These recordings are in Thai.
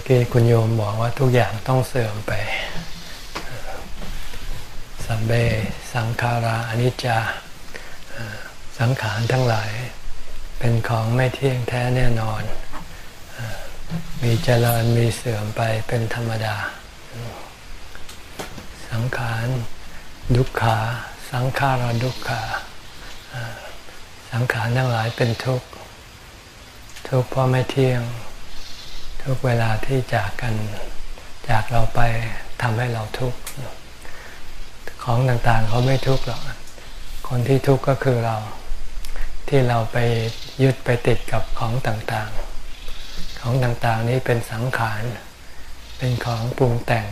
มื่อกี้คุณโยมบอกว่าทุกอย่างต้องเสื่อมไป สัมเบสังขาราอนิจจา สังขารทั้งหลาย เป็นของไม่เที่ยงแท้แน่นอน มีเจริญมีเสื่อมไปเป็นธรรมดา สังขารดุขาสังขาราดุขาสังขารทั้งหลายเป็นทุกข์ ทุกข์เพราะไม่เที่ยง ทุกเวลาที่จากกันจากเราไปทำให้เราทุกข์ของต่างๆเขาไม่ทุกข์หรอกคนที่ทุกข์ก็คือเราที่เราไปยึดไปติดกับของต่างๆ ของต่างๆนี้เป็นสังขาร เป็นของปรุงแต่ง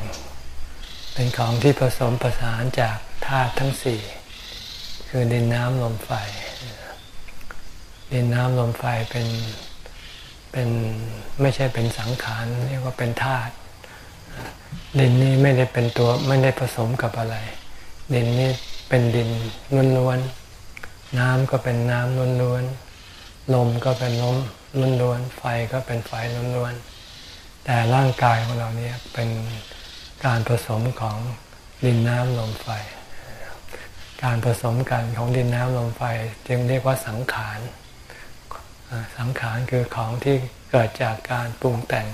เป็นของที่ผสมผสานจากธาตุทั้งสี่คือดินน้ำลมไฟ ดินน้ำลมไฟเป็น เป็นไม่ใช่เป็นสังขารเรียกว่าเป็นธาตุดินนี้ไม่ได้เป็นตัวไม่ได้ผสมกับอะไร ดินนี้เป็นดินล้วนๆน้ำก็เป็นน้ำล้วนๆลมก็เป็นลมล้วนๆไฟก็เป็นไฟล้วนๆแต่ร่างกายของเราเนี่ยเป็นการผสมของดินน้ำลมไฟ การผสมกันของดินน้ำลมไฟจึงเรียกว่าสังขาร สังขารคือของที่เกิดจากการปรุงแต่ง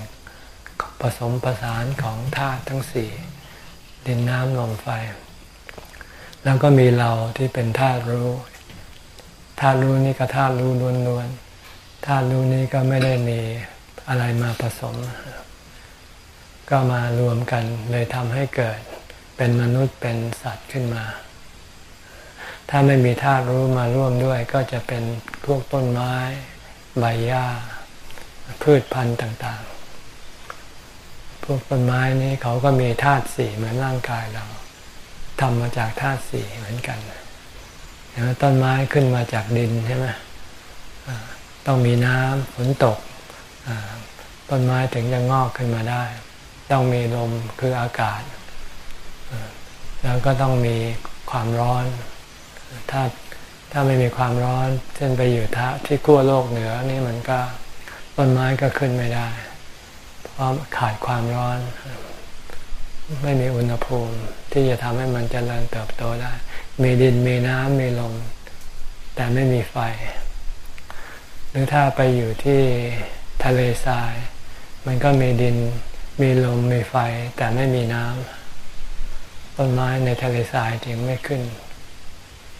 ผสมผสานของธาตุทั้งสี่ดินน้ำลมไฟ แล้วก็มีเราที่เป็นธาตุรู้ธาตุรู้นี่ก็ธาตุรู้ล้วนๆธาตุรู้นี้ก็ไม่ได้มีอะไรมาผสม ก็มารวมกันเลยทำให้เกิดเป็นมนุษย์เป็นสัตว์ขึ้นมา ถ้าไม่มีธาตุรู้มาร่วมด้วย ก็จะเป็นพวกต้นไม้ ใบหญ้า พืชพันธุ์ต่างๆ พวกต้นไม้นี้เขาก็มีธาตุสี่เหมือนร่างกายเราทำมาจากธาตุสี่เหมือนกันอย่างต้นไม้ขึ้นมาจากดินใช่ไหมต้องมีน้ำฝนตกต้นไม้ถึงจะงอกขึ้นมาได้ ต้องมีลมคืออากาศ แล้วก็ต้องมีความร้อนถ้า ถ้าไม่มีความร้อนเช่นไปอยู่ทที่ขั้วโลกเหนือนี่มันก็ต้นไม้ก็ขึ้นไม่ได้ เพราะขาดความร้อน ไม่มีอุณหภูมิที่จะทำให้มันจเจริญเติบโตได้ มีดินมีน้ำมีลม แต่ไม่มีไฟ หรือถ้าไปอยู่ที่ทะเลทราย มันก็มีดินมีลมมีไฟแต่ไม่มีน้ำต้นไม้ในทะเลทรายจึงไม่ขึ้น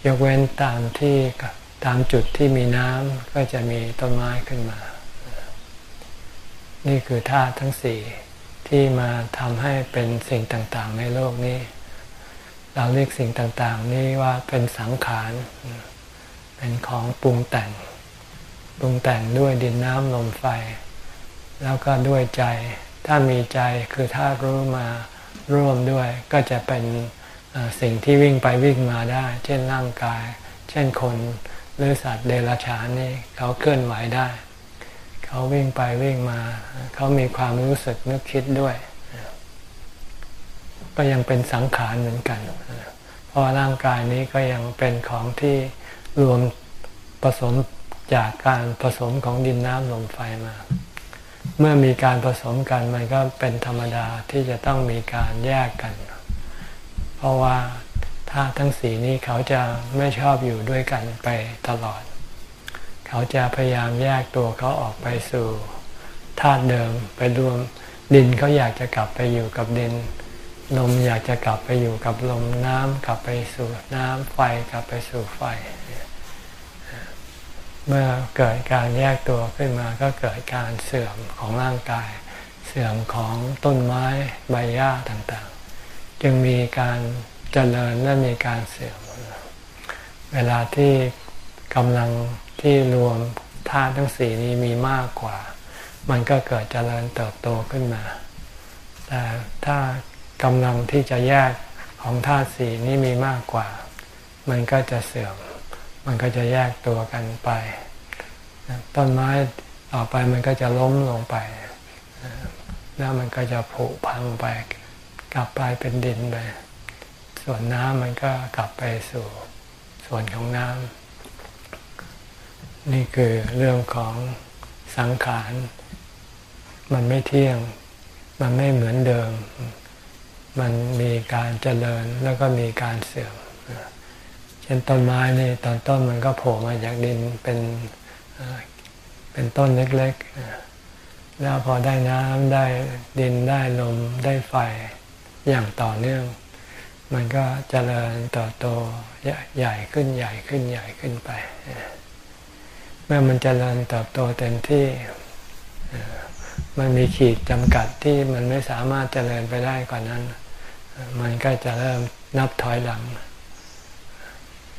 ยกเว้นตามที่ตามจุดที่มีน้ำก็จะมีต้นไม้ขึ้นมา นี่คือธาตุทั้งสี่ที่มาทำให้เป็นสิ่งต่างๆ ในโลกนี้ เราเรียกสิ่งต่างๆ นี้ว่าเป็นสังขาร เป็นของปรุงแต่ง ปรุงแต่งด้วยดินน้ำลมไฟ แล้วก็ด้วยใจ ถ้ามีใจคือธาตุรู้มาร่วมด้วยก็จะเป็น สิ่งที่วิ่งไปวิ่งมาได้ เช่นร่างกาย เช่นคนหรือสัตว์เดรัจฉานนี่เขาเคลื่อนไหวได้ เขาวิ่งไปวิ่งมา เขามีความรู้สึกนึกคิดด้วย ก็ยังเป็นสังขารเหมือนกัน เพราะร่างกายนี้ก็ยังเป็นของที่รวมผสมจากการผสมของดินน้ำลมไฟมา เมื่อมีการผสมกันมันก็เป็นธรรมดาที่จะต้องมีการแยกกัน ราะว่าธาตุทั้งสีนี้เขาจะไม่ชอบอยู่ด้วยกันไปตลอด เขาจะพยายามแยกตัวเขาออกไปสู่ธาตุเดิมไปรวมดินเขาอยากจะกลับไปอยู่กับดิน ลมอยากจะกลับไปอยู่กับลมน้ำกลับไปสู่น้ำไฟกลับไปสู่ไฟ เมื่อเกิดการแยกตัวขึ้นมาก็เกิดการเสื่อมของร่างกาย เสื่อมของต้นไม้ใบหญ้าต่าง จึงมีการเจริญและมีการเสื่อม เวลาที่กำลังที่รวมธาตุทั้งสี่นี้มีมากกว่า มันก็เกิดเจริญเติบโตขึ้นมา แต่ถ้ากำลังที่จะแยกของธาตุสี่นี้มีมากกว่า มันก็จะเสื่อม มันก็จะแยกตัวกันไป ต้นไม้ต่อไปมันก็จะล้มลงไป แล้วมันก็จะผุพังไป กลับไปเป็นดินไปส่วนน้ำมันก็กลับไปสู่ส่วนของน้ำนี่คือเรื่องของสังขาร มันไม่เที่ยง มันไม่เหมือนเดิม มันมีการเจริญแล้วก็มีการเสื่อมเช่นต้นไม้นี่ตอนต้นมันก็โผล่มาจากดินเป็นเป็นต้นเล็กๆ แล้วพอได้น้ำได้ดินได้ลมได้ไฟ อย่างต่อเนื่อง มันก็เจริญต่อโตใหญ่ขึ้นใหญ่ขึ้นใหญ่ขึ้นไป เมื่อมันเจริญเติบโตเต็มที่ มันมีขีดจำกัดที่มันไม่สามารถเจริญไปได้กว่านั้น มันก็จะเริ่มนับถอยหลัง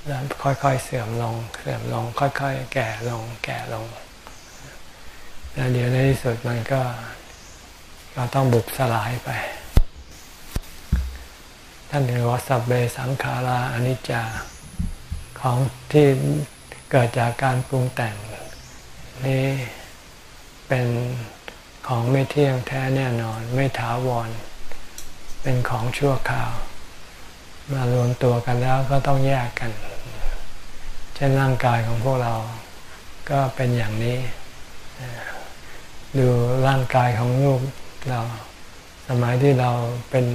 แล้วค่อยๆเสื่อมลง เสื่อมลง ค่อย ๆ แก่ลง แก่ลง แล้วเดี๋ยวในที่สุดมันก็ ก็ต้องบุบสลายไป ท่านเรียกว่าสัพเบสังขาราอนิจจาของที่เกิดจากการปรุงแต่ง นี่เป็นของไม่เที่ยงแท้แน่นอน ไม่ถาวร เป็นของชั่วคราว มารวมตัวกันแล้วก็ต้องแยกกันเช่นร่างกายของพวกเราก็เป็นอย่างนี้ดูร่างกายของลูกเรา สมัยที่เราเป็น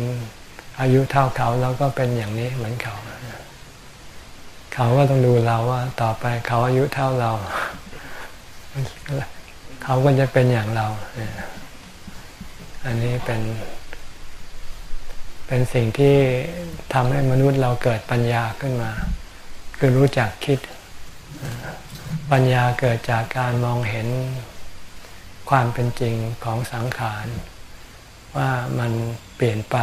อายุเท่าเขาเราก็เป็นอย่างนี้เหมือนเขา เขาก็ต้องดูเราว่า ต่อไปเขาอายุเท่าเรา เขาก็จะเป็นอย่างเรา อันนี้เป็น เป็นสิ่งที่ทำให้มนุษย์เราเกิดปัญญาขึ้นมา คือรู้จักคิด ปัญญาเกิดจากการมองเห็นความเป็นจริงของสังขาร ว่ามันเปลี่ยนไป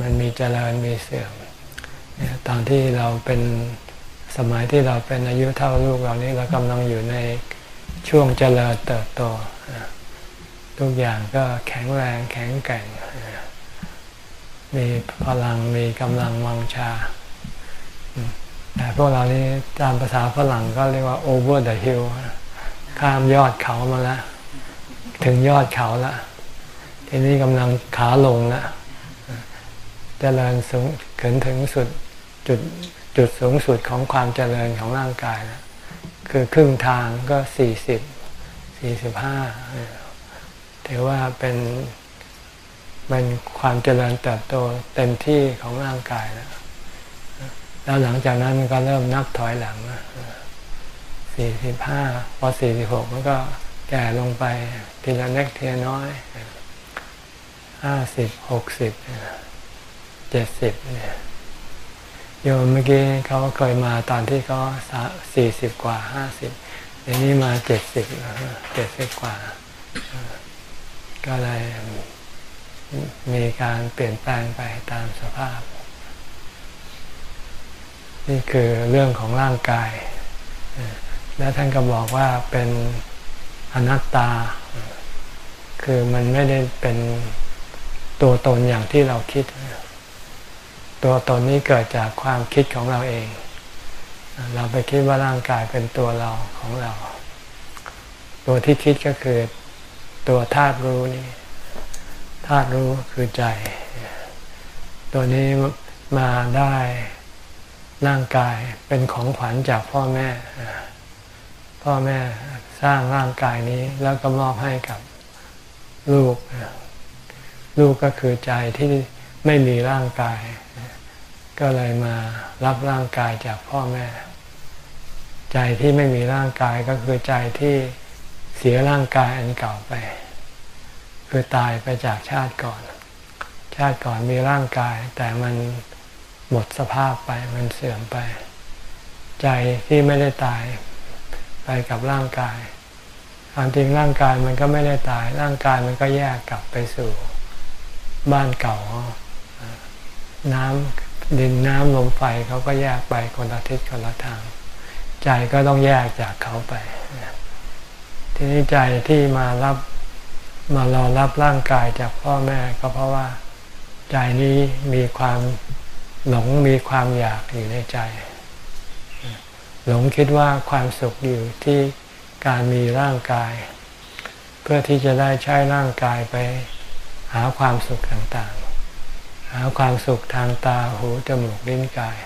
มันมีเจริญมีเสื่อมตอนที่เราเป็นสมัยที่เราเป็นอายุเท่าลูกเรานี้เรากำลังอยู่ในช่วงเจริญเติบโต ทุกอย่างก็แข็งแรงแข็งแกร่ง มีพลังมีกำลังวังชา แต่พวกเรานี่ตามภาษาฝรั่งก็เรียกว่า over the hill ข้ามยอดเขามาแล้ว ถึงยอดเขาแล้วทีนี้กำลังขาลงแล้ว เจริญสูงขึ้นถึงสุดจุดจุดสูงสุดของความเจริญของร่างกายแล้วคือครึ่งทางก็สี่สิบสี่สิบห้าถือว่าเป็นเป็นความเจริญเติบโตเต็มที่ของร่างกายแล้วแล้วหลังจากนั้นมันก็เริ่มนับถอยหลังสี่สิบห้าพอสี่สิบหกมันก็แก่ลงไปทีละเล็กทีละน้อยห้าสิบหกสิบ เจ็ดสิบเนี่ยโยมเมื่อกี้เขาเคยมาตอนที่เขาสี่สิบกว่าห้าสิบเดี๋ยวนี้มาเจ็ดสิบเจ็ดสิบกว่า ก็เลยมีการเปลี่ยนแปลงไปตามสภาพ นี่คือเรื่องของร่างกาย และท่านก็บอกว่าเป็นอนัตตา คือมันไม่ได้เป็นตัวตนอย่างที่เราคิด ตัวตนนี้เกิดจากความคิดของเราเอง เราไปคิดว่าร่างกายเป็นตัวเราของเรา ตัวที่คิดก็คือตัวธาตุรู้นี่ธาตุรู้คือใจ ตัวนี้มาได้ร่างกายเป็นของขวัญจากพ่อแม่ พ่อแม่สร้างร่างกายนี้แล้วก็มอบให้กับลูก ลูกก็คือใจที่ไม่มีร่างกาย ก็เลยมารับร่างกายจากพ่อแม่ ใจที่ไม่มีร่างกายก็คือใจที่เสียร่างกายอันเก่าไป คือตายไปจากชาติก่อน ชาติก่อนมีร่างกาย แต่มันหมดสภาพไปมันเสื่อมไป ใจที่ไม่ได้ตายไปกับร่างกายความจริงร่างกายมันก็ไม่ได้ตาย ร่างกายมันก็แยกกลับไปสู่บ้านเก่าน้ำ ดินน้ำลมไฟเขาก็แยกไปคนละทิศคนละทาง ใจก็ต้องแยกจากเขาไป ทีนี้ใจที่มารับมารอรับร่างกายจากพ่อแม่ก็เพราะว่า ใจนี้มีความหลงมีความอยากอยู่ในใจ หลงคิดว่าความสุขอยู่ที่การมีร่างกาย เพื่อที่จะได้ใช้ร่างกายไปหาความสุขต่าง หาความสุขทางตาหูจมูกลิ้นกาย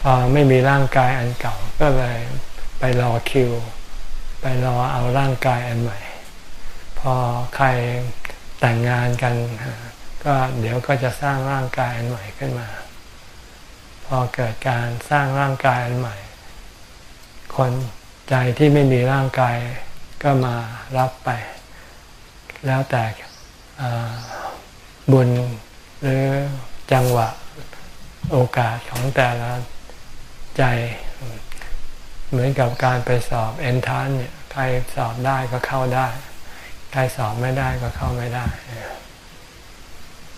พอไม่มีร่างกายอันเก่าก็เลยไปรอคิว ไปรอเอาร่างกายอันใหม่ พอใครแต่งงานกัน ก็เดี๋ยวก็จะสร้างร่างกายอันใหม่ขึ้นมา พอเกิดการสร้างร่างกายอันใหม่ คนใจที่ไม่มีร่างกายก็มารับไป แล้วแต่บุญ หรือจังหวะโอกาสของแต่ละใจ เหมือนกับการไปสอบเอนทานเนี่ยใครสอบได้ก็เข้าได้ ใครสอบไม่ได้ก็เข้าไม่ได้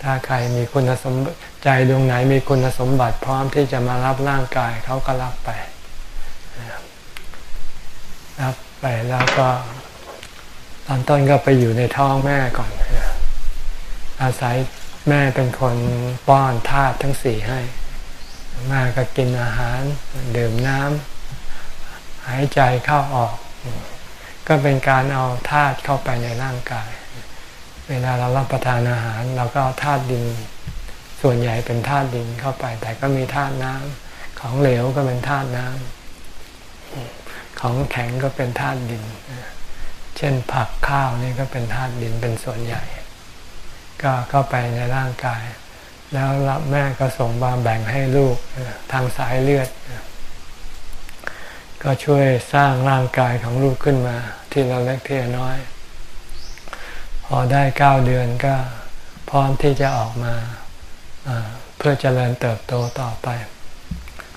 ถ้าใครมีคุณสมบัติใจดวงไหนมีคุณสมบัติพร้อมที่จะมารับร่างกายเขาก็รับไปรับไปแล้วก็ตอนต้นก็ไปอยู่ในท้องแม่ก่อนอาศัย แม่เป็นคนป้อนธาตุทั้งสี่ให้ แม่ก็กินอาหาร ดื่มน้ำหายใจเข้าออก ก็เป็นการเอาธาตุเข้าไปในร่างกาย เวลาเรารับประทานอาหาร เราก็เอาธาตุดิน ส่วนใหญ่เป็นธาตุดินเข้าไป แต่ก็มีธาตุน้ำของเหลวก็เป็นธาตุน้ำของแข็งก็เป็นธาตุดิน เช่นผักข้าวนี่ก็เป็นธาตุดินเป็นส่วนใหญ่ ก็เข้าไปในร่างกาย แล้วรับแม่ก็ส่งมาแบ่งให้ลูกทางสายเลือด ก็ช่วยสร้างร่างกายของลูกขึ้นมา ที่เราเล็กที่น้อย พอได้เก้าเดือนก็พร้อมที่จะออกมาเพื่อเจริญเติบโตต่อไป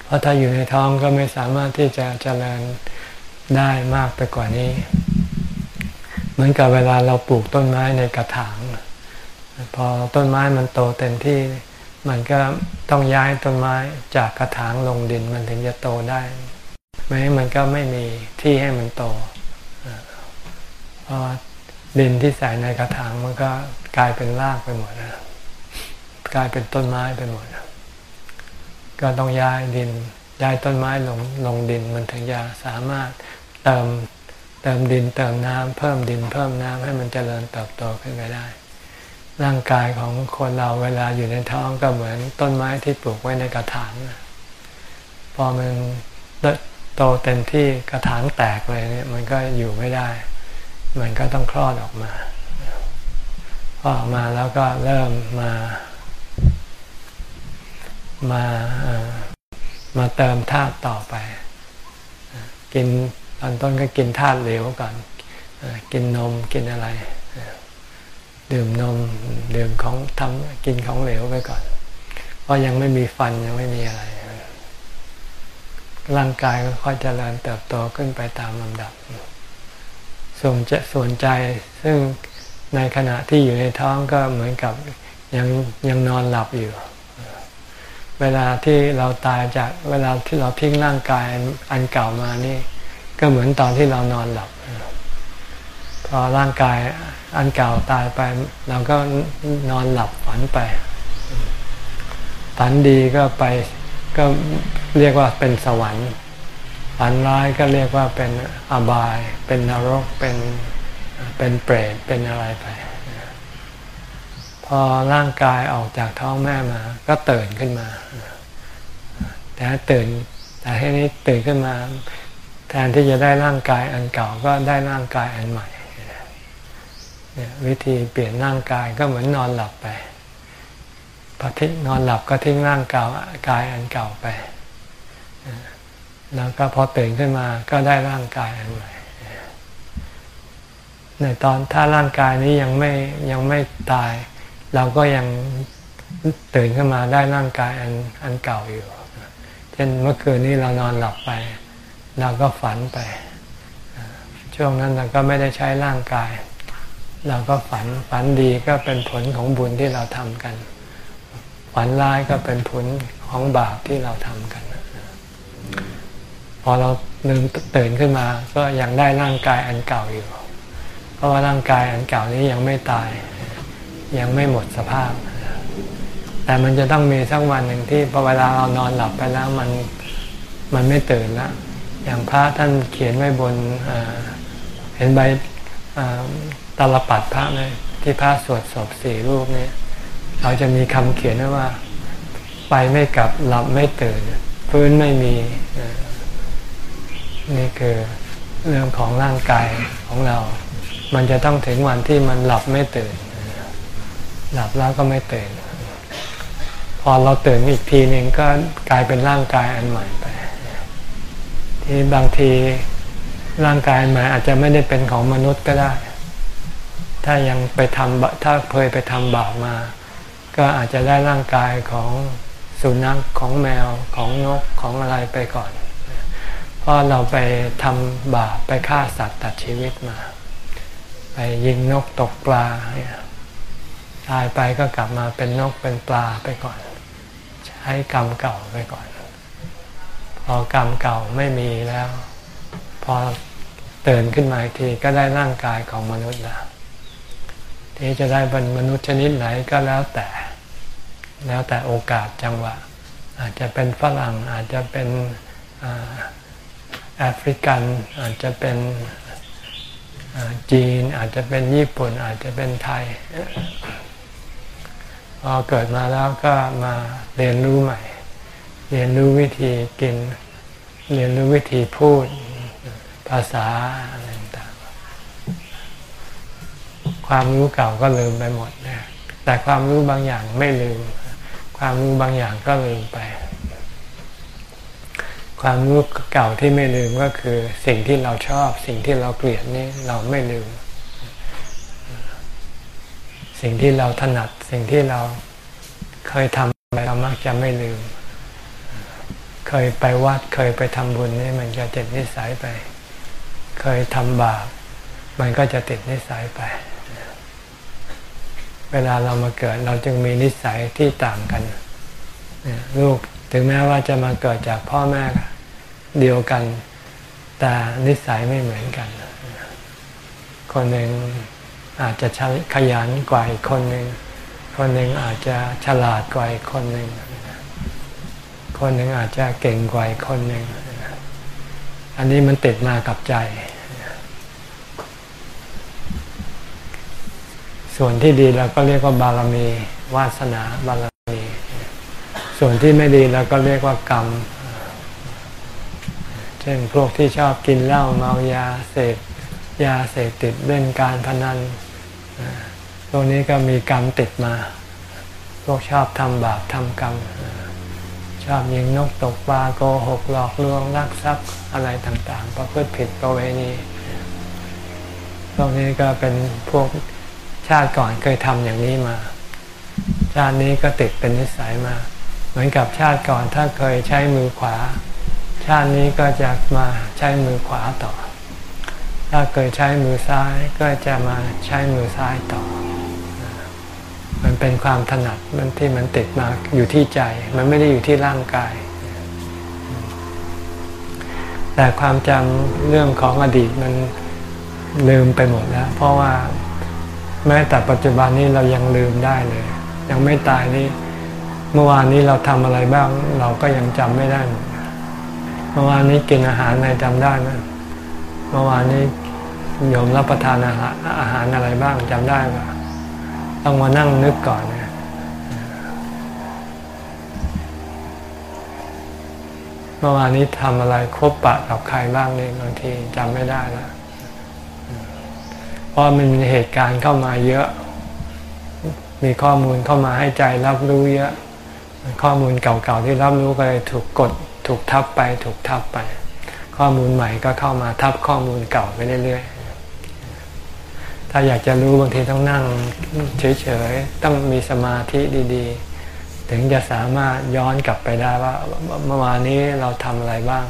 เพราะถ้าอยู่ในท้องก็ไม่สามารถที่จะเจริญได้มากไปกว่านี้ เหมือนกับเวลาเราปลูกต้นไม้ในกระถาง พอต้นไม้มันโตเต็มที่ มันก็ต้องย้ายต้นไม้จากกระถางลงดินมันถึงจะโตได้ ไม่มันก็ไม่มีที่ให้มันโตเพราะดินที่ใส่ในกระถางมันก็กลายเป็นรากไปหมดนะกลายเป็นต้นไม้ไปหมด ก็ต้องย้ายดิน ย้ายต้นไม้ลงลงดินมันถึงจะสามารถเติมเติมดินเติมน้ำเพิ่มดินเพิ่มน้ำให้มันเจริญเติบโตขึ้นไปได้ ร่างกายของคนเราเวลาอยู่ในท้องก็เหมือนต้นไม้ที่ปลูกไว้ในกระถางพอมันโตเต็มที่กระถางแตกเลยเนี่ย มันก็อยู่ไม่ได้ มันก็ต้องคลอดออกมาพอออกมาแล้วก็เริ่มมามามาเติมธาตุต่อไป กินตอนต้นก็กินธาตุเหลวก่อน กินนมกินอะไร ดื่มนมดื่มของทำกินของเหลวไปก่อน เพราะยังไม่มีฟันยังไม่มีอะไร ร่างกายก็ค่อยเจริญเติบโตขึ้นไปตามลำดับ ส่วนจะส่วนใจซึ่งในขณะที่อยู่ในท้องก็เหมือนกับยังยังนอนหลับอยู่ เวลาที่เราตายจากเวลาที่เราทิ้งร่างกายอันเก่ามานี่ ก็เหมือนตอนที่เรานอนหลับ พอร่างกาย อันเก่าตายไป เราก็นอนหลับฝันไป ฝันดีก็ไปก็เรียกว่าเป็นสวรรค์ฝันร้ายก็เรียกว่าเป็นอบาย เป็นนรกเป็นเป็นเปรตเป็นอะไรไป พอร่างกายออกจากท้องแม่มา ก็ตื่นขึ้นมา แต่ตื่น แต่ให้นี้ตื่นขึ้นมา แทนที่จะได้ร่างกายอันเก่าก็ได้ร่างกายอันใหม่ วิธีเปลี่ยนร่างกายก็เหมือนนอนหลับไปพอทิ้งนอนหลับก็ทิ้งร่างเก่ากายอันเก่าไป แล้วก็พอตื่นขึ้นมาก็ได้ร่างกายอันใหม่ในตอนถ้าร่างกายนี้ยังไม่ยังไม่ตาย เราก็ยังตื่นขึ้นมาได้ร่างกายอันอันเก่าอยู่ เช่นเมื่อคืนนี้เรานอนหลับไป เราก็ฝันไป ช่วงนั้นเราก็ไม่ได้ใช้ร่างกาย เราก็ฝันฝันดีก็เป็นผลของบุญที่เราทำกัน ฝันร้ายก็เป็นผลของบาปที่เราทำกัน พอเราลืมตื่นขึ้นมา ก็ยังได้ร่างกายอันเก่าอยู่ เพราะว่าร่างกายอันเก่านี้ยังไม่ตาย ยังไม่หมดสภาพ แต่มันจะต้องมีสักวันหนึ่งที่พอเวลาเรานอนหลับไปแล้วมันมันไม่ตื่นล้วอย่างพระท่านเขียนไว้บนเห็นใบ ตลปัดพระเลย ที่พระสวดศพสี่รูปนี่เราจะมีคำเขียนว่า ไปไม่กลับหลับไม่ตื่นฟื้นไม่มีนี่คือเรื่องของร่างกายของเรา มันจะต้องถึงวันที่มันหลับไม่ตื่น หลับแล้วก็ไม่ตื่น พอเราตื่นอีกทีหนึ่งก็กลายเป็นร่างกายอันใหม่ไป ที่บางทีร่างกายใหม่อาจจะไม่ได้เป็นของมนุษย์ก็ได้ ถ้ายังไปทำถ้าเคยไปทำบาปมา ก็อาจจะได้ร่างกายของสุนัขของแมวของนกของอะไรไปก่อน เพราะเราไปทำบาปไปฆ่าสัตว์ตัดชีวิตมา ไปยิงนกตกปลาตายไปก็กลับมาเป็นนกเป็นปลาไปก่อน ใช้กรรมเก่าไปก่อน พอกรรมเก่าไม่มีแล้ว พอตื่นขึ้นมาอีกทีก็ได้ร่างกายของมนุษย์แล้ว ที่จะได้เป็นมนุษย์ชนิดไหนก็แล้วแต่ แล้วแต่โอกาสจังหวะ อาจจะเป็นฝรั่งอาจจะเป็นแอฟริกัน อาจจะเป็นจีน อาจจะเป็นญี่ปุ่น อาจจะเป็นไทย พอเกิดมาแล้วก็มาเรียนรู้ใหม่ เรียนรู้วิธีกิน เรียนรู้วิธีพูดภาษา ความรู้เก่าก็ลืมไปหมดนะแต่ความรู้บางอย่างไม่ลืม ความรู้บางอย่างก็ลืมไป ความรู้เก่าที่ไม่ลืมก็คือ สิ่งที่เราชอบสิ่งที่เราเกลียดนี่เราไม่ลืม สิ่งที่เราถนัดสิ่งที่เราเคยทำไปเรามักจะไม่ลืม เคยไปวัดเคยไปทำบุญนี่มันจะเจ็บนิสัยไป เคยทำบาปมันก็จะติดนิสัยไป เวลาเรามาเกิดเราจึงมีนิสัยที่ต่างกัน ลูกถึงแม้ว่าจะมาเกิดจากพ่อแม่เดียวกัน แต่นิสัยไม่เหมือนกัน คนหนึ่งอาจจะขยันกว่าอีกคนหนึ่ง คนหนึ่งอาจจะฉลาดกว่าอีกคนหนึ่ง คนหนึ่งอาจจะเก่งกว่าอีกคนหนึ่ง อันนี้มันติดมากับใจ ส่วนที่ดีเราก็เรียกว่าบารมี วาสนาบารมี ส่วนที่ไม่ดีเราก็เรียกว่ากรรม เช่นพวกที่ชอบกินเหล้าเมายาเสพยาเสพติดเล่นการพนันพวกนี้ก็มีกรรมติดมา พวกชอบทำบาปทำกรรม ชอบยิงนกตกปลาโกหกหลอกลวงลักทรัพย์อะไรต่างๆประพฤติผิดประเวณีพวกนี้ก็เป็นพวก ชาติก่อนเคยทำอย่างนี้มา ชาตินี้ก็ติดเป็นนิสัยมา เหมือนกับชาติก่อนถ้าเคยใช้มือขวา ชาตินี้ก็จะมาใช้มือขวาต่อ ถ้าเคยใช้มือซ้ายก็จะมาใช้มือซ้ายต่อ มันเป็นความถนัดมันที่มันติดมาอยู่ที่ใจ มันไม่ได้อยู่ที่ร่างกาย แต่ความจำเรื่องของอดีตมันลืมไปหมดแล้ว เพราะว่า แม้แต่ปัจจุบันนี้เรายังลืมได้เลย ยังไม่ตายนี่เมื่อวานนี้เราทำอะไรบ้าง เราก็ยังจำไม่ได้ เมื่อวานนี้กินอาหารอะไรจำได้ไหมเมื่อวานนี้โยมรับประทานอาหารอาหารอะไรบ้างจำได้ไหมต้องมานั่งนึกก่อนนะเมื่อวานนี้ทำอะไรคบปะกับใครบ้างนี่บางทีจำไม่ได้แล้ว เพราะมันมีเหตุการณ์เข้ามาเยอะ มีข้อมูลเข้ามาให้ใจรับรู้เยอะ ข้อมูลเก่าๆที่รับรู้ก็เลยถูกกดถูกทับไปถูกทับไป ข้อมูลใหม่ก็เข้ามาทับข้อมูลเก่าไปเรื่อยๆ ถ้าอยากจะรู้บางทีต้องนั่งเฉยๆ ต้องมีสมาธิดีๆ ถึงจะสามารถย้อนกลับไปได้ว่าเมื่อวานนี้เราทำอะไรบ้าง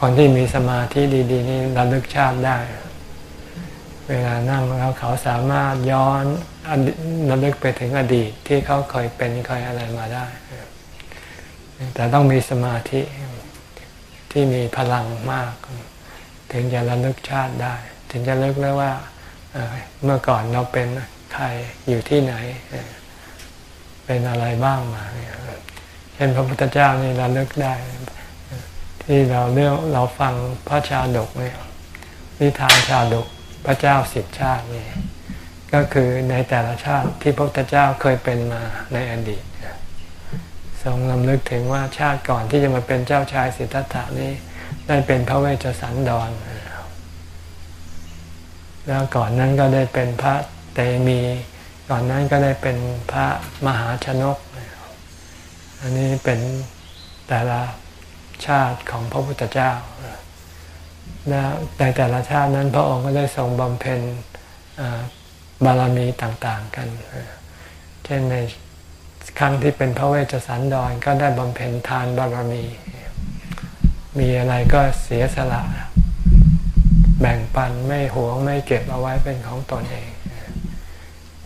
คนที่มีสมาธิดี ๆ นี่ระลึกชาติได้ เวลานั่งแล้วเขาสามารถย้อนระลึกไปถึงอดีตที่เขาเคยเป็นเคยอะไรมาได้ แต่ต้องมีสมาธิที่มีพลังมาก ถึงจะระลึกชาติได้ ถึงจะเลิกได้ว่าเมื่อก่อนเราเป็นใครอยู่ที่ไหน เป็นอะไรบ้างมาเช่นพระพุทธเจ้านี่เราเลิกได้ ที่เราเรื่องเราฟังพระชาดกเนี่ยนิทานชาดก พระเจ้าสิบชาตินี่ก็คือในแต่ละชาติที่พระพุทธเจ้าเคยเป็นมาในอดีตทรงลำลึกถึงว่าชาติก่อนที่จะมาเป็นเจ้าชายสิทธัตถานี้ได้เป็นพระเวชสันดร แล้วก่อนนั้นก็ได้เป็นพระเตมี ก่อนนั้นก็ได้เป็นพระมหาชนก อันนี้เป็นแต่ละชาติของพระพุทธเจ้า และในแต่ละชาตินั้นพระองค์ก็ได้ทรงบำเพ็ญบารมีต่างๆกัน เช่นในครั้งที่เป็นพระเวชสันดรก็ได้บำเพ็ญทานบารมี มีอะไรก็เสียสละ แบ่งปันไม่หวงไม่เก็บเอาไว้เป็นของตนเอง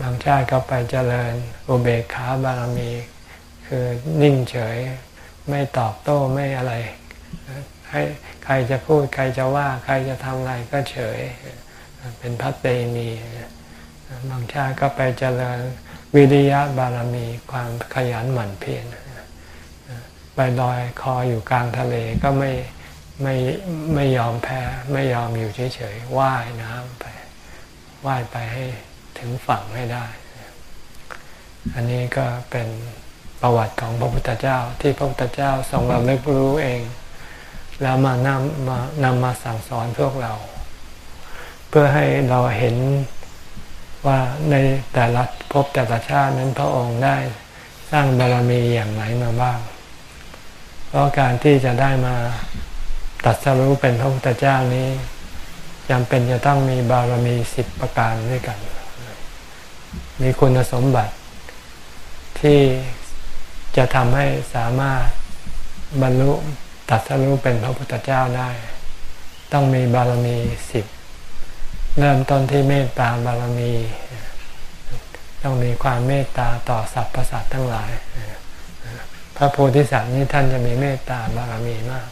บางชาติก็ไปเจริญอุเบกขาบารมี คือนิ่งเฉยไม่ตอบโต้ไม่อะไร ให้ใครจะพูดใครจะว่าใครจะทำอะไรก็เฉย เป็นพัตเตมีบางชาติก็ไปเจริญวิริยะบารมีความขยันหมั่นเพียรไปลอยคออยู่กลางทะเลก็ไม่ไม่ไม่ยอมแพ้ ไม่ยอมอยู่เฉยๆว่ายน้ำไปว่ายไปให้ถึงฝั่งให้ได้ อันนี้ก็เป็นประวัติของพระพุทธเจ้าที่พระพุทธเจ้าทรงระลึกรู้เอง แล้วมานำมานำมาสั่งสอนพวกเรา เพื่อให้เราเห็นว่าในแต่ละภพแต่ละชาตินั้นพระองค์ได้สร้างบารมีอย่างไหนมาบ้าง เพราะการที่จะได้มาตัดสรู้เป็นพระพุทธเจ้านี้จำเป็นจะต้องมีบารมีสิบประการด้วยกัน มีคุณสมบัติที่จะทำให้สามารถบรรลุ ตัดสรู้เป็นพระพุทธเจ้าได้ ต้องมีบารมีสิบเริ่มต้นที่เมตตาบารมี ต้องมีความเมตตาต่อสรรพสัตว์ทั้งหลาย พระโพธิสัตว์นี้ท่านจะมีเมตตาบารมีมาก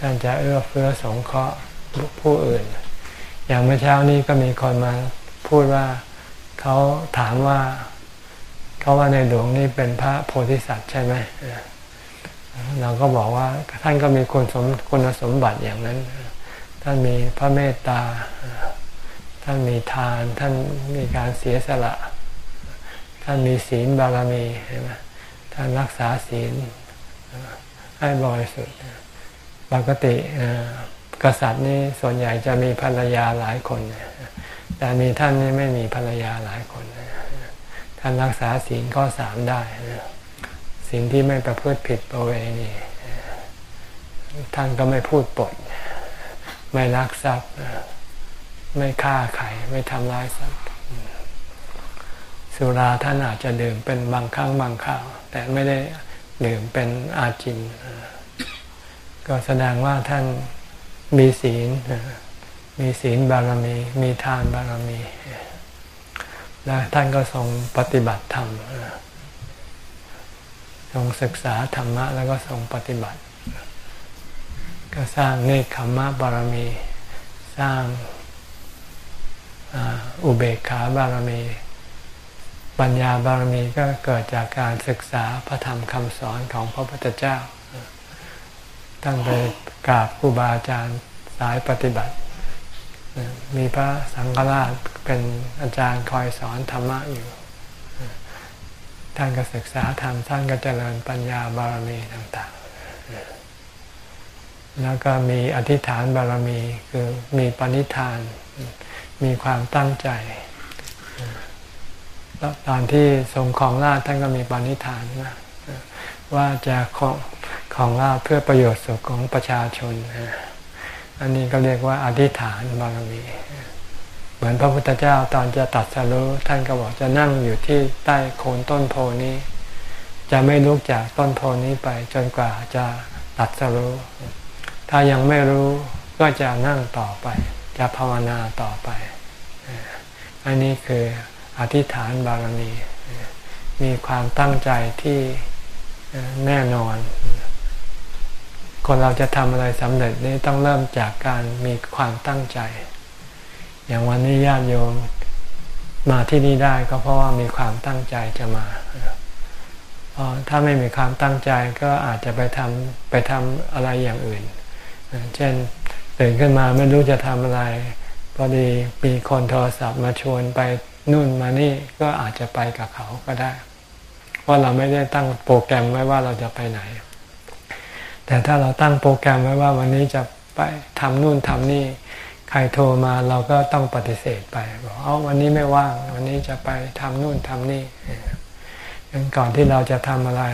ท่านจะเอื้อเฟื้อสงเคราะห์ผู้อื่น อย่างเมื่อเช้านี้ก็มีคนมาพูดว่าเขาถามว่าเขาว่าในหลวงนี่เป็นพระโพธิสัตว์ใช่ไหม เราก็บอกว่าท่านก็มีคุณสมคุณสมบัติอย่างนั้น ท่านมีพระเมตตา ท่านมีทาน ท่านมีการเสียสละ ท่านมีศีลบารมีใช่ไหมท่านรักษาศีลให้บริสุทธิ์ปกติกษัตริย์นี่ส่วนใหญ่จะมีภรรยาหลายคน แต่มีท่านนี่ไม่มีภรรยาหลายคน ท่านรักษาศีลข้อสามได้ ศีลที่ไม่ประพฤติผิดประเวณีท่านก็ไม่พูดปด ไม่รักทรัพย์ ไม่ฆ่าใครไม่ทำร้ายสัตว์สุราท่านอาจจะดื่มเป็นบางครั้งบางคราว แต่ไม่ได้ดื่มเป็นอาจิน ก็แสดงว่าท่านมีศีล มีศีลบารมี มีทานบารมี และท่านก็ทรงปฏิบัติธรรม ทรงศึกษาธรรมะแล้วก็ทรงปฏิบัติ ก็สร้างเนคขมมะบารมี สร้างอุเบกขาบารมี ปัญญาบารมีก็เกิดจากการศึกษาพระธรรมคำสอนของพระพุทธเจ้าตั้งแต่กราบครูบาอาจารย์สายปฏิบัติ มีพระสังฆราชเป็นอาจารย์คอยสอนธรรมะอยู่ ท่านก็ศึกษาธรรมท่านก็เจริญปัญญาบารมีต่างๆ แล้วก็มีอธิษฐานบารมีคือมีปณิธาน มีความตั้งใจตอนที่ทรงของราชท่านก็มีปณิธานนะว่าจะของของราชเพื่อประโยชน์สุขของประชาชน อันนี้ก็เรียกว่าอธิษฐานบารมี มือนพระพุทธเจ้าตอนจะตัดสรู้ท่านก็บอกจะนั่งอยู่ที่ใต้โคนต้นโพนี้ จะไม่ลุกจากต้นโพนี้ไปจนกว่าจะตัดสรู้ ถ้ายังไม่รู้ก็จะนั่งต่อไป จะภาวนาต่อไป อันนี้คืออธิษฐานบารมีมีความตั้งใจที่แน่นอน คนเราจะทำอะไรสำเร็จนี่ต้องเริ่มจากการมีความตั้งใจ อย่างวันนี้ญาติโยมมาที่นี่ได้ก็เพราะว่ามีความตั้งใจจะมาถ้าไม่มีความตั้งใจก็อาจจะไปทำไปทำอะไรอย่างอื่น เช่นตื่นขึ้นมาไม่รู้จะทำอะไร พอดีมีคนโทรศัพท์มาชวนไปนู่นมานี่ก็อาจจะไปกับเขาก็ได้ ว่าเราไม่ได้ตั้งโปรแกรมไว้ว่าเราจะไปไหน แต่ถ้าเราตั้งโปรแกรมไว้ว่าวันนี้จะไปทำนู่นทำนี่ รโทรมาเราก็ต้องปฏิเสธไปบอกเอาวันนี้ไม่ว่าง วันนี้จะไปทำนู่นทำนี่ยังก่อนที่เราจะทำอะไร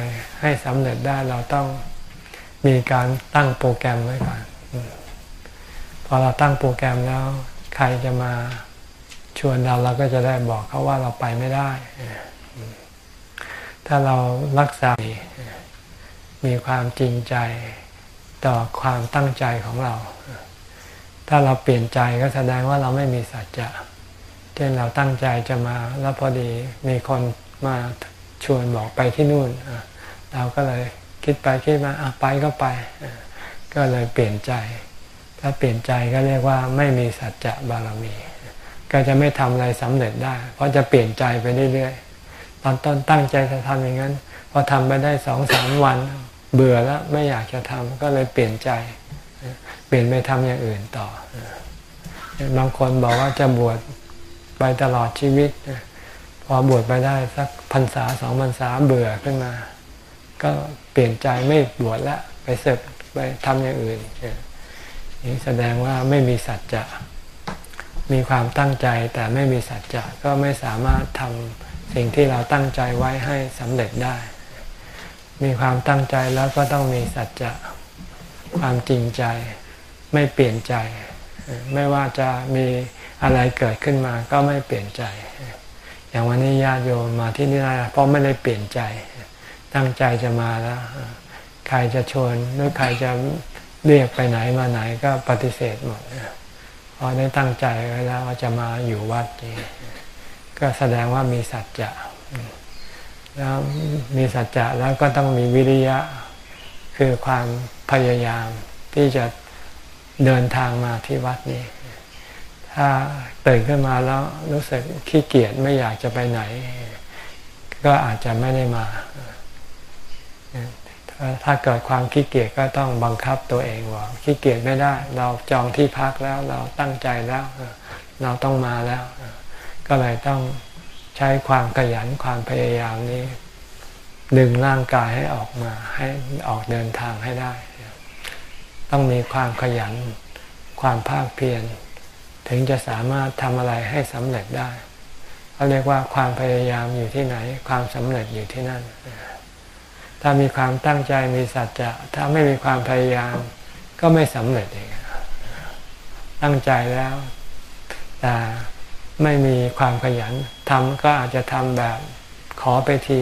ให้สำเร็จได้เราต้องมีการตั้งโปรแกรมไว้ก่อนพอเราตั้งโปรแกรมแล้ว ใครจะมาชวนเราเราก็จะได้บอกเขาว่าเราไปไม่ได้ ถ้าเรารักษา มีความจริงใจต่อความตั้งใจของเรา ถ้าเราเปลี่ยนใจก็แสดงว่าเราไม่มีสัจจะเช่นเราตั้งใจจะมา แล้วพอดีมีคนมาชวนบอกไปที่นู่นเราก็เลยคิดไปคิดมาไปก็ไป ก็เลยเปลี่ยนใจ ถ้าเปลี่ยนใจก็เรียกว่าไม่มีสัจจะบารมี ก็จะไม่ทำอะไรสำเร็จได้ เพราะจะเปลี่ยนใจไปเรื่อยๆตอนต้นตั้งใจจะทำอย่างนั้น พอทำไปได้สองสามวัน เบื่อแล้วไม่อยากจะทำก็เลยเปลี่ยนใจ เปลี่ยนไปทำอย่างอื่นต่อ บางคนบอกว่าจะบวชไปตลอดชีวิต พอบวชไปได้สักพรรษาสองพรรษาเบื่อขึ้นมา ก็เปลี่ยนใจไม่บวชแล้วไปเสพไปทำอย่างอื่นนี่แสดงว่าไม่มีสัจจะมีความตั้งใจแต่ไม่มีสัจจะก็ไม่สามารถทำสิ่งที่เราตั้งใจไว้ให้สำเร็จได้ มีความตั้งใจแล้วก็ต้องมีสัจจะความจริงใจ ไม่เปลี่ยนใจ ไม่ว่าจะมีอะไรเกิดขึ้นมาก็ไม่เปลี่ยนใจ อย่างวันนี้ญาติโยมมาที่นี่ได้เพราะไม่ได้เปลี่ยนใจ ตั้งใจจะมาแล้ว ใครจะชวนหรือใครจะเรียกไปไหนมาไหนก็ปฏิเสธหมดพอได้ตั้งใจไว้แล้วว่าจะมาอยู่วัดนี้ก็แสดงว่ามีสัจจะแล้วมีสัจจะแล้วก็ต้องมีวิริยะ คือความพยายามที่จะ เดินทางมาที่วัดนี้ ถ้าตื่นขึ้นมาแล้วรู้สึกขี้เกียจไม่อยากจะไปไหน ก็อาจจะไม่ได้มาถ้าเกิดความขี้เกียจก็ต้องบังคับตัวเองว่าขี้เกียจไม่ได้ เราจองที่พักแล้วเราตั้งใจแล้วเราต้องมาแล้ว ก็เลยต้องใช้ความขยันความพยายามนี้ ดึงร่างกายให้ออกมา ให้ออกเดินทางให้ได้ ต้องมีความขยัน ความภาคเพียร ถึงจะสามารถทำอะไรให้สำเร็จได้เขาเรียกว่าความพยายามอยู่ที่ไหน ความสำเร็จอยู่ที่นั่น ถ้ามีความตั้งใจมีสัจจะถ้าไม่มีความพยายาม ก็ไม่สำเร็จเองตั้งใจแล้วแต่ไม่มีความขยันทำก็อาจจะทำแบบขอไปที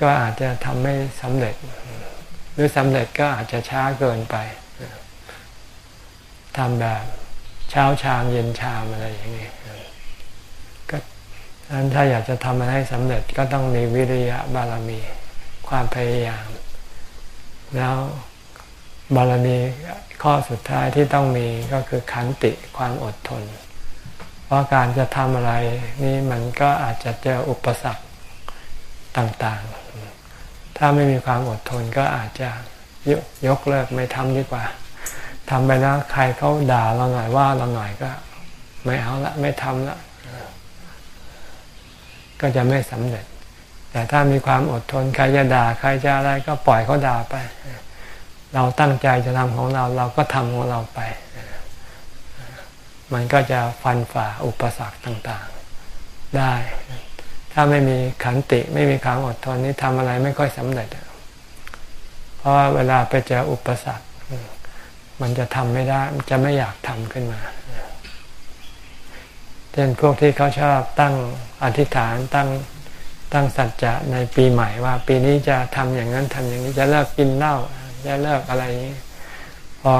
ก็อาจจะทำไม่สำเร็จ หรือสำเร็จก็อาจจะช้าเกินไปทำแบบเช้าชามเย็นชามอะไรอย่างนี้ก็นั้นถ้าอยากจะทำอะไรให้สำเร็จก็ต้องมีวิริยะบารมี ความพยายาม แล้วบารมีข้อสุดท้ายที่ต้องมีก็คือขันติความอดทน เพราะการจะทำอะไรนี่มันก็อาจจะเจออุปสรรคต่างๆ ถ้าไม่มีความอดทนก็อาจจะยยกเลิกไม่ทำดีกว่าทำไปแล้วใครเขาด่าเราหน่อยว่าเราหน่อยก็ ไม่เอาละไม่ทำละก็จะไม่สำเร็จ แต่ถ้ามีความอดทนใครจะด่าใครจะอะไรก็ปล่อยเขาด่าไป เราตั้งใจจะทำของเรา เราก็ทำของเราไป มันก็จะฟันฝ่าอุปสรรคต่าง ๆ ได้ ถ้าไม่มีขันติไม่มีความอดทนนี่ทำอะไรไม่ค่อยสำเร็จ เพราะเวลาไปเจออุปสรรค มันจะทำไม่ได้จะไม่อยากทำขึ้นมาเช่นพวกที่เขาชอบตั้งอธิษฐานตั้งตั้งสัจจะในปีใหม่ว่า ปีนี้จะทำอย่างนั้นทำอย่างนี้จะเลิกกินเหล้าจะเลิกอะไรนี้พอ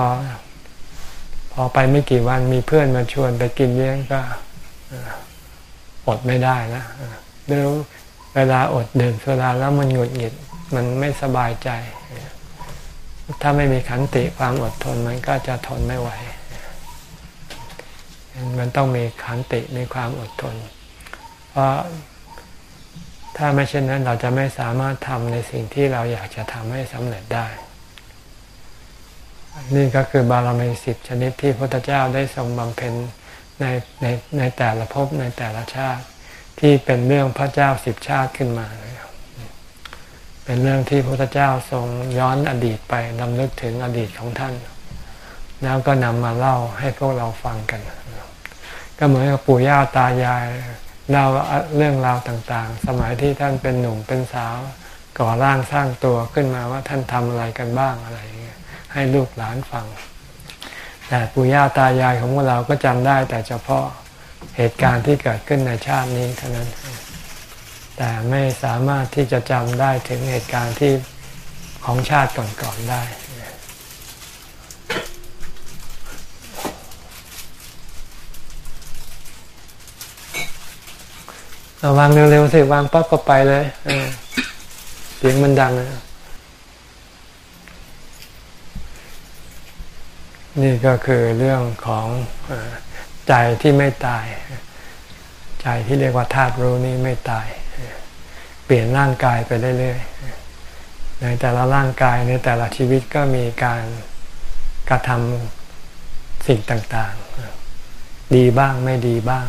พอไปไม่กี่วันมีเพื่อนมาชวนไปกินเลี้ยงก็อดไม่ได้นะ เดี๋ยวเวลาอดดื่มสุราแล้วมันหงุดหงิดมันไม่สบายใจ ถ้าไม่มีขันติความอดทนมันก็จะทนไม่ไหว มันต้องมีขันติมีความอดทน เพราะถ้าไม่เช่นนั้นเราจะไม่สามารถทำในสิ่งที่เราอยากจะทำให้สำเร็จได้ นี่ก็คือบารมีสิบชนิดที่พระพุทธเจ้าได้ทรงบำเพ็ญในในในแต่ละภพในแต่ละชาติ ที่เป็นเรื่องพระเจ้าสิบชาติขึ้นมา เป็นเรื่องที่พระพุทธเจ้าทรงย้อนอดีตไปนำลึกถึงอดีตของท่าน แล้วก็นำมาเล่าให้พวกเราฟังกัน ก็เหมือนกับปู่ย่าตายายเล่าเรื่องราวต่างๆ สมัยที่ท่านเป็นหนุ่มเป็นสาวก่อร่างสร้างตัวขึ้นมาว่าท่านทำอะไรกันบ้างอะไรอย่างเงี้ยให้ลูกหลานฟัง แต่ปู่ย่าตายายของพวกเราก็จำได้แต่เฉพาะ เหตุการณ์ที่เกิดขึ้นในชาตินี้เท่านั้น แต่ไม่สามารถที่จะจำได้ถึงเหตุการณ์ที่ของชาติก่อนๆได้ระวางเร็วๆสิวางปั๊บก็ไปเลยเสียงมันดังนี่ก็คือเรื่องของ ใจที่ไม่ตาย ใจที่เรียกว่าธาตุรู้นี่ไม่ตาย เปลี่ยนร่างกายไปเรื่อยๆในแต่ละร่างกายในแต่ละชีวิตก็มีการกระทำสิ่งต่างๆ ดีบ้างไม่ดีบ้าง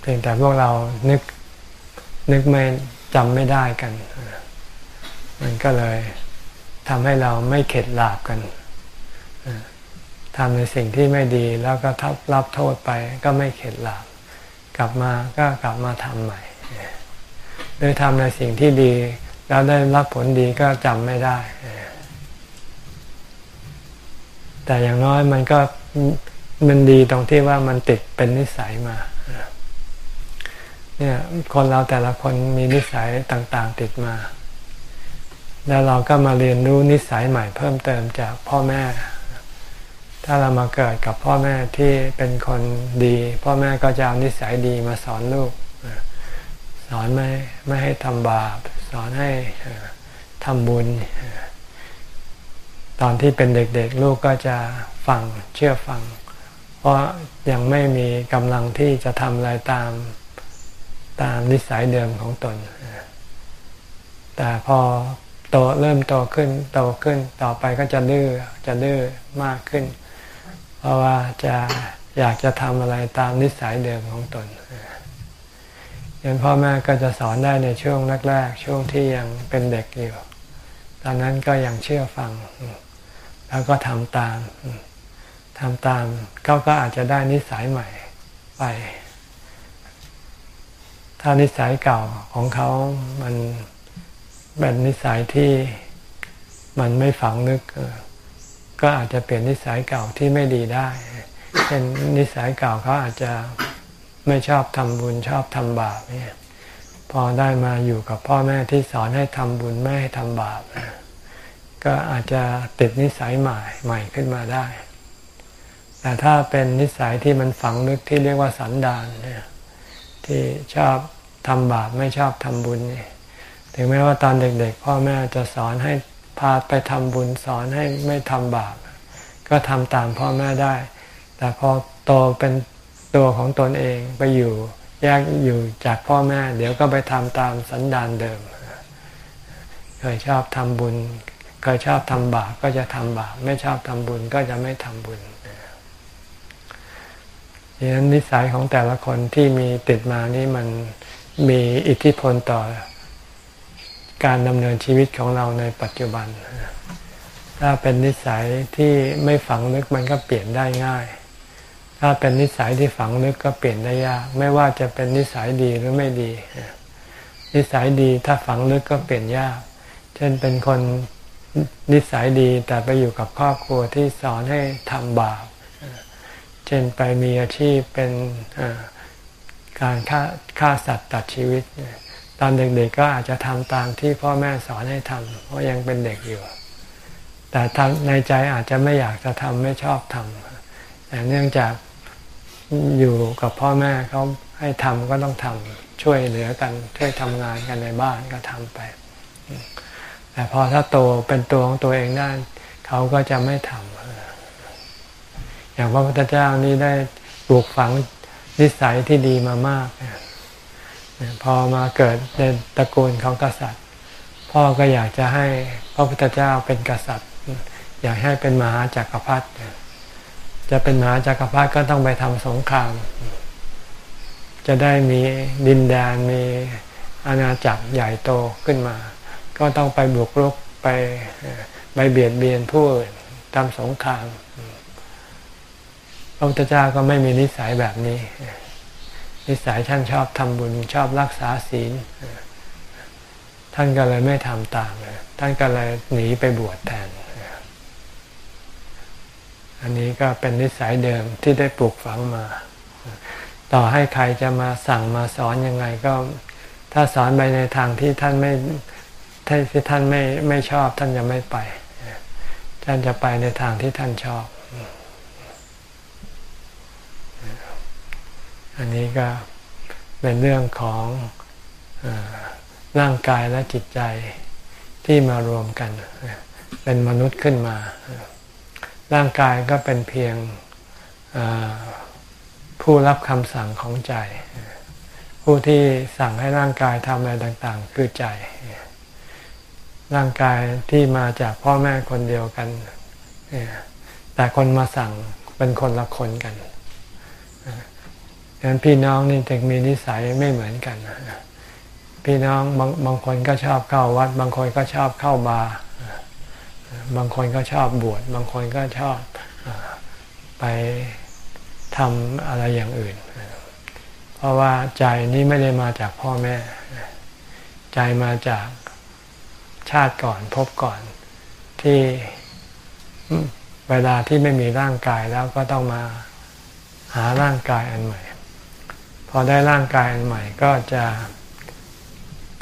เพียงแต่พวกเรานึกนึกไม่จำไม่ได้กัน มันก็เลยทำให้เราไม่เข็ดหลาบกัน ทำในสิ่งที่ไม่ดีแล้วก็ทับรับโทษไปก็ไม่เข็ดหลาบกลับมาก็กลับมาทำใหม่หรือทำในสิ่งที่ดี แล้วได้รับผลดีก็จำไม่ได้ แต่อย่างน้อยมันก็มันดีตรงที่ว่ามันติดเป็นนิสัยมาเนี่ยคนเราแต่ละคนมีนิสัยต่าง ๆ ติดมา แล้วเราก็มาเรียนรู้นิสัยใหม่เพิ่มเติมจากพ่อแม่ ถ้าเรามาเกิดกับพ่อแม่ที่เป็นคนดี พ่อแม่ก็จะเอานิสัยดีมาสอนลูก สอนไม่ไม่ให้ทำบาป สอนให้ทำบุญ ตอนที่เป็นเด็กๆ ลูกก็จะฟังเชื่อฟัง เพราะยังไม่มีกำลังที่จะทำอะไรตามตามนิสัยเดิมของตน แต่พอโตเริ่มโตขึ้นโตขึ้นต่อไปก็จะดื้อจะดื้อมากขึ้น เพราะว่าจะอยากจะทำอะไรตามนิสัยเดิมของตนยันพ่อแม่ก็จะสอนได้ในช่วงแรกๆช่วงที่ยังเป็นเด็กอยู่ ตอนนั้นก็ยังเชื่อฟัง แล้วก็ทำตามทำตามเขาก็อาจจะได้นิสัยใหม่ไป ถ้านิสัยเก่าของเขามันเป็นนิสัยที่มันไม่ฝังนึก ก็อาจจะเปลี่ยนนิสัยเก่าที่ไม่ดีได้ เช่นนิสัยเก่าเขาอาจจะไม่ชอบทำบุญชอบทำบาปเนี่ยพอได้มาอยู่กับพ่อแม่ที่สอนให้ทำบุญไม่ให้ทำบาปก็อาจจะติดนิสัยใหม่ใหม่ขึ้นมาได้ แต่ถ้าเป็นนิสัยที่มันฝังลึกที่เรียกว่าสันดานเนี่ยที่ชอบทำบาปไม่ชอบทำบุญนี่ถึงแม้ว่าตอนเด็กๆ พ่อแม่จะสอนให้ พาไปทำบุญสอนให้ไม่ทำบาป ก็ทำตามพ่อแม่ได้ แต่พอโตเป็นตัวของตนเองไปอยู่แยกอยู่จากพ่อแม่ เดี๋ยวก็ไปทำตามสันดานเดิม เคยชอบทำบุญ เคยชอบทำบาปก็จะทำบาป ไม่ชอบทำบุญก็จะไม่ทำบุญดังนั้นนิสัยของแต่ละคนที่มีติดมานี่มันมีอิทธิพลต่อ การดำเนินชีวิตของเราในปัจจุบัน ถ้าเป็นนิสัยที่ไม่ฝังลึกมันก็เปลี่ยนได้ง่าย ถ้าเป็นนิสัยที่ฝังลึกก็เปลี่ยนได้ยาก ไม่ว่าจะเป็นนิสัยดีหรือไม่ดี นิสัยดีถ้าฝังลึกก็เปลี่ยนยาก เช่นเป็นคนนิสัยดีแต่ไปอยู่กับครอบครัวที่สอนให้ทำบาป เช่นไปมีอาชีพเป็นการฆ่าฆ่าสัตว์ตัดชีวิต ตอนเด็กๆก็อาจจะทำตามที่พ่อแม่สอนให้ทำเพราะยังเป็นเด็กอยู่ แต่ทในใจอาจจะไม่อยากจะทำไม่ชอบทำแต่เนื่องจากอยู่กับพ่อแม่เขาให้ทำก็ต้องทำช่วยเหลือกันช่วยทำงานกันในบ้านก็ทำไป แต่พอถ้าโตเป็นตัวของตัวเองได้เขาก็จะไม่ทำอย่างพระพุทธเจ้านี่ได้ปลูกฝังนิสัยที่ดีมามาก พอมาเกิดในตระกูลของกษัตริย์ พ่อก็อยากจะให้พระพุทธเจ้าเป็นกษัตริย์ อยากให้เป็นมหาจักรพรรดิจะเป็นมหาจักรพรรดิก็ต้องไปทำสงคราม จะได้มีดินแดนมีอาณาจักรใหญ่โตขึ้นมา ก็ต้องไปบุกรุกไปไปเบียดเบียนผู้อื่นทำสงครามพระพุทธเจ้าก็ไม่มีนิสัยแบบนี้ นิสัยท่านชอบทำบุญชอบรักษาศีล ท่านก็เลยไม่ทำตามเลยท่านก็เลยหนีไปบวชแทน อันนี้ก็เป็นนิสัยเดิมที่ได้ปลูกฝังมา ต่อให้ใครจะมาสั่งมาสอนยังไงก็ ถ้าสอนไปในทางที่ท่านไม่ที่ท่านไม่ไม่ชอบท่านจะไม่ไป ท่านจะไปในทางที่ท่านชอบ อันนี้ก็เป็นเรื่องของอร่างกายและจิตใจที่มารวมกัน เป็นมนุษย์ขึ้นมา ร่างกายก็เป็นเพียงผู้รับคำสั่งของใจ ผู้ที่สั่งให้ร่างกายทำอะไรต่างๆ คือใจ ร่างกายที่มาจากพ่อแม่คนเดียวกัน แต่คนมาสั่งเป็นคนละคนกัน ดังนั้นพี่น้องนี่จึงมีนิสัยไม่เหมือนกัน พี่น้องบางบางคนก็ชอบเข้าวัด บางคนก็ชอบเข้าบาร์บางคนก็ชอบบวชบางคนก็ชอบไปทำอะไรอย่างอื่น เพราะว่าใจนี้ไม่ได้มาจากพ่อแม่ ใจมาจากชาติก่อนพบก่อนที่เวลาที่ไม่มีร่างกายแล้วก็ต้องมาหาร่างกายอันใหม่ พอได้ร่างกายอันใหม่ก็จะ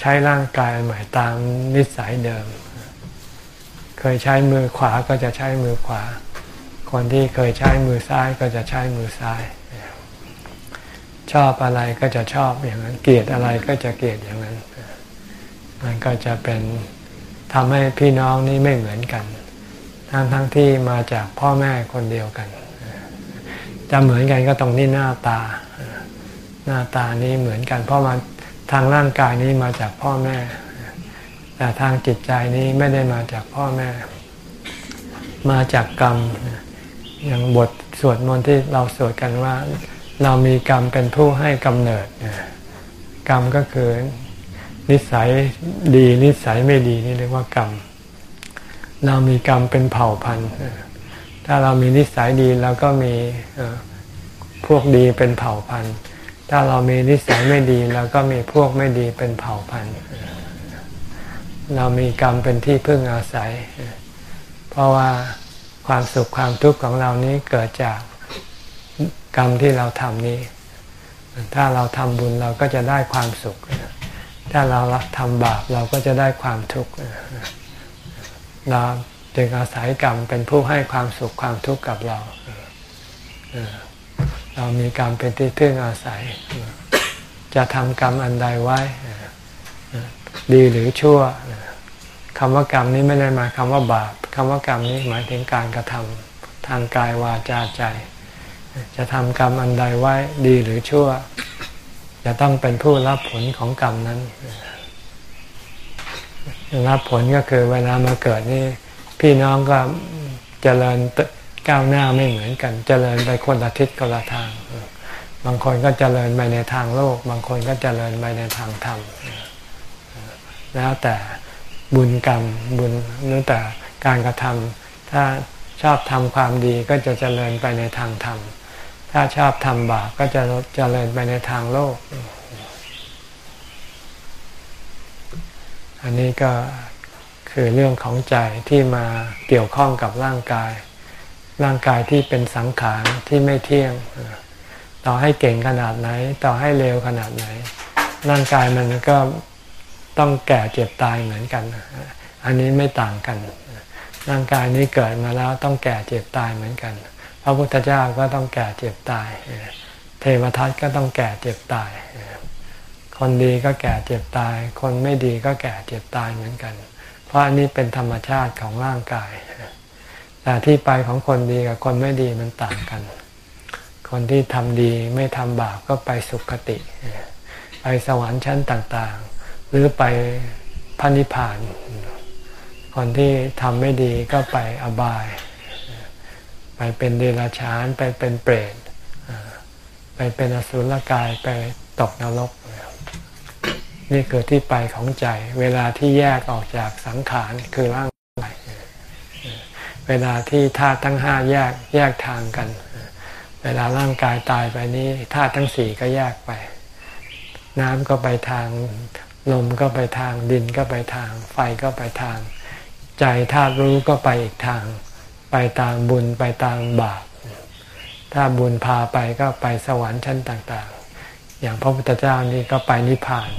ใช้ร่างกายใหม่ตามนิสัยเดิม เคยใช้มือขวาก็จะใช้มือขวา คนที่เคยใช้มือซ้ายก็จะใช้มือซ้าย ชอบอะไรก็จะชอบอย่างนั้น เกลียดอะไรก็จะเกลียดอย่างนั้น มันก็จะเป็นทำให้พี่น้องนี้ไม่เหมือนกัน ทั้งทั้งที่มาจากพ่อแม่คนเดียวกัน จะเหมือนกันก็ตรงนี้หน้าตา หน้าตานี้เหมือนกันเพราะมันทางร่างกายนี้มาจากพ่อแม่ แต่ทางจิตใจนี้ไม่ได้มาจากพ่อแม่ มาจากกรรมอย่างบทสวดมนต์ที่เราสวดกันว่า เรามีกรรมเป็นผู้ให้กำเนิดกรรมก็คือนิสัยดีนิสัยไม่ดีนี่เรียกว่ากรรม เรามีกรรมเป็นเผ่าพันธุ์ถ้าเรามีนิสัยดีเราก็มีพวกดีเป็นเผ่าพันธุ์ ถ้าเรามีนิสัยไม่ดีเราก็มีพวกไม่ดีเป็นเผ่าพันธุ์ เรามีกรรมเป็นที่พึ่งอาศัย เพราะว่าความสุขความทุกข์ของเรานี้เกิดจากกรรมที่เราทำนี้ ถ้าเราทำบุญเราก็จะได้ความสุข ถ้าเราทำบาปเราก็จะได้ความทุกข์เราจึงอาศัยกรรมเป็นผู้ให้ความสุขความทุกข์กับเรา เรามีกรรมเป็นที่พึ่งอาศัย จะทำกรรมอันใดไว้ ดีหรือชั่วคำว่ากรรมนี้ไม่ได้หมายคำว่าบาปคำว่ากรรมนี้หมายถึงการกระทำทางกายวาจาใจ จะทำกรรมอันใดไว้ดีหรือชั่ว จะต้องเป็นผู้รับผลของกรรมนั้นรับผลก็คือเวลามาเกิดนี่พี่น้องก็จเจริญ ก้าวหน้าไม่เหมือนกัน เจริญไปคนละทิศคนละทาง บางคนก็เจริญไปในทางโลก บางคนก็เจริญไปในทางธรรมแล้วแต่บุญกรรมบุญหรือแต่การกระทำถ้าชอบทำความดีก็จะเจริญไปในทางธรรม ถ้าชอบทำบาปก็จะเจริญไปในทางโลก อันนี้ก็คือเรื่องของใจที่มาเกี่ยวข้องกับร่างกาย ร่างกายที่เป็นสังขารที่ไม่เที่ยง ต่อให้เก่งขนาดไหน ต่อให้เร็วขนาดไหน ร่างกายมันก็ต้องแก่เจ็บตายเหมือนกัน อันนี้ไม่ต่างกัน ร่างกายนี้เกิดมาแล้วต้องแก่เจ็บตายเหมือนกัน พระพุทธเจ้าก็ต้องแก่เจ็บตาย เทวทัตก็ต้องแก่เจ็บตาย คนดีก็แก่เจ็บตาย คนไม่ดีก็แก่เจ็บตายเหมือนกัน เพราะอันนี้เป็นธรรมชาติของร่างกาย แต่ที่ไปของคนดีกับคนไม่ดีมันต่างกัน คนที่ทำดีไม่ทำบาปก็ไปสุคติ ไปสวรรค์ชั้นต่างๆ หรือไปพันิพาน คนที่ทำไม่ดีก็ไปอบาย ไปเป็นเดรัจฉานไปเป็นเปรตไปเป็นอสุรกายไปตกนรก นี่คือที่ไปของใจ เวลาที่แยกออกจากสังขารคือร่าง เวลาที่ธาตุทั้งห้าแยกแยกทางกัน เวลาร่างกายตายไปนี้ธาตุทั้งสี่ก็แยกไป น้ำก็ไปทางลมก็ไปทางดินก็ไปทาง ไฟก็ไปทาง ใจธาตุรู้ก็ไปอีกทาง ไปตามบุญไปตามบาปถ้าบุญพาไปก็ไปสวรรค์ชั้นต่างๆ อย่างพระพุทธเจ้านี่ก็ไปนิพพาน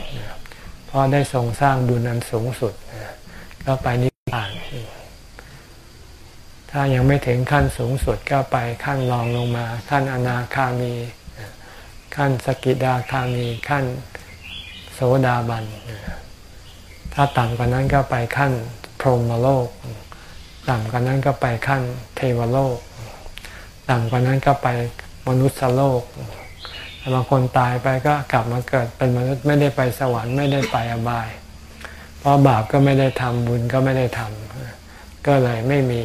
เพราะได้ทรงสร้างบุญอันสูงสุดก็ไปนิ ถ้ายังไม่ถึงขั้นสูงสุดก็ไปขั้นรองลงมา ขั้นอนาคามี ขั้นสกิดาคามี ขั้นโสดาบัน ถ้าต่ำกว่านั้นก็ไปขั้นพรหมโลก ต่ำกว่านั้นก็ไปขั้นเทวโลก ต่ำกว่านั้นก็ไปมนุษยโลกบางคนตายไปก็กลับมาเกิดเป็นมนุษย์ไม่ได้ไปสวรรค์ไม่ได้ไปอบาย เพราะบาปก็ไม่ได้ทำบุญก็ไม่ได้ทำก็เลยไม่มี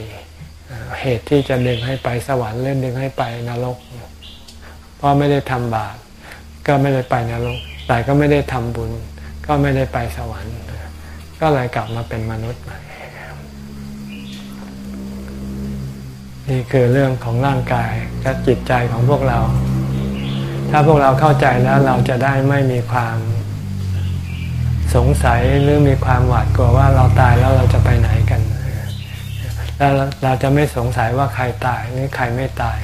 เหตุที่จะดึงให้ไปสวรรค์หรือดึงให้ไปนรก เพราะไม่ได้ทำบาปก็ไม่ได้ไปนรก แต่ก็ไม่ได้ทำบุญ ก็ไม่ได้ไปสวรรค์ ก็เลยกลับมาเป็นมนุษย์ใหม่นี่คือเรื่องของร่างกายและจิตใจของพวกเรา ถ้าพวกเราเข้าใจแล้วเราจะได้ไม่มีความสงสัยหรือมีความหวาดกลัวว่าเราตายแล้วเราจะไปไหนกัน แล้วเราจะไม่สงสัยว่าใครตายหรือใครไม่ตาย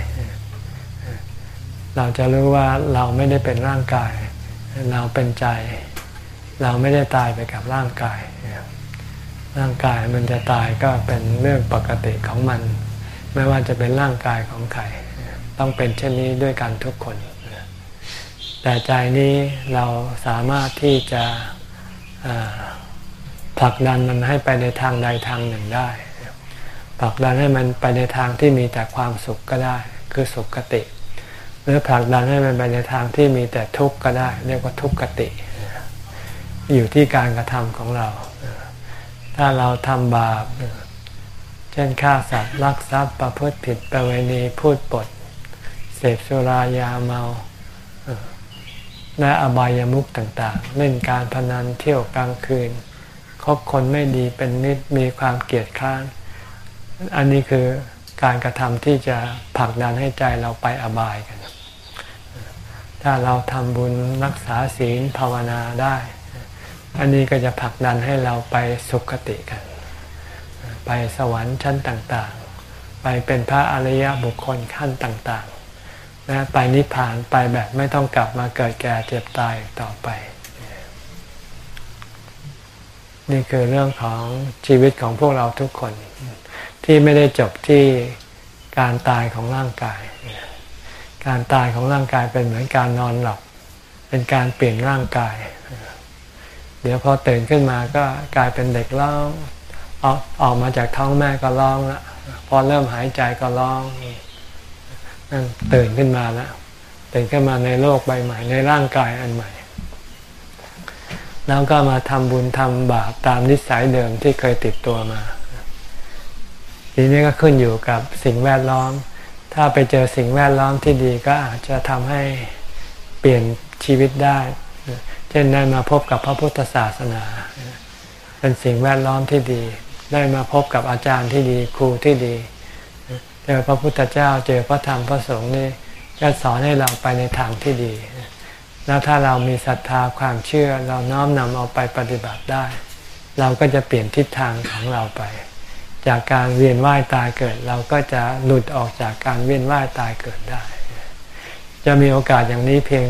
เราจะรู้ว่าเราไม่ได้เป็นร่างกาย เราเป็นใจ เราไม่ได้ตายไปกับร่างกาย ร่างกายมันจะตายก็เป็นเรื่องปกติของมัน ไม่ว่าจะเป็นร่างกายของใคร ต้องเป็นเช่นนี้ด้วยกันทุกคน แต่ใจนี้เราสามารถที่จะผลักดันมันให้ไปในทางใดทางหนึ่งได้ ผลักดันให้มันไปในทางที่มีแต่ความสุขก็ได้ คือสุขกติ หรือผลักดันให้มันไปในทางที่มีแต่ทุกข์ก็ได้ เรียกว่าทุกขติ อยู่ที่การกระทำของเรา ถ้าเราทำบาปเช่นฆ่าสัตว์ลักทรัพย์ประพฤติผิดประเวณีพูดปด เสพสุรายาเมาและอบายามุขต่างๆ เล่นการพนันเที่ยวกลางคืน คบคนไม่ดีเป็นนิดมีความเกลียดข้าน อันนี้คือการกระทำที่จะผลักดันให้ใจเราไปอบายกัน ถ้าเราทำบุญรักษาศีลภาวนาได้ อันนี้ก็จะผลักดันให้เราไปสุคติกัน ไปสวรรค์ชั้นต่างๆ ไปเป็นพระอริยบุคคลขั้นต่างนะไปนิพพานไปแบบไม่ต้องกลับมาเกิดแก่เจ็บตายต่อไป นี่คือเรื่องของชีวิตของพวกเราทุกคน ที่ไม่ได้จบที่การตายของร่างกาย การตายของร่างกายเป็นเหมือนการนอนหลับ เป็นการเปลี่ยนร่างกาย เดี๋ยวพอตื่นขึ้นมาก็กลายเป็นเด็กร้องออกออกมาจากท้องแม่ก็ร้องละพอเริ่มหายใจก็ร้องตื่นขึ้นมาแล้วตื่นขึ้นมาในโลกใบใหม่ในร่างกายอันใหม่ แล้วก็มาทำบุญทำบาปตามนิสัยเดิมที่เคยติดตัวมา ทีนี้ก็ขึ้นอยู่กับสิ่งแวดล้อม ถ้าไปเจอสิ่งแวดล้อมที่ดีก็อาจจะทำให้เปลี่ยนชีวิตได้ เช่นได้มาพบกับพระพุทธศาสนา เป็นสิ่งแวดล้อมที่ดี ได้มาพบกับอาจารย์ที่ดีครูที่ดี เจอพระพุทธเจ้าเจอพระธรรมพระสงฆ์นี่จะสอนให้เราไปในทางที่ดี แล้วถ้าเรามีศรัทธาความเชื่อเราน้อมนำเอาไปปฏิบัติได้ เราก็จะเปลี่ยนทิศทางของเราไป จากการเวียนว่ายตายเกิด เราก็จะหลุดออกจากการเวียนว่ายตายเกิดได้ จะมีโอกาสอย่างนี้เพียง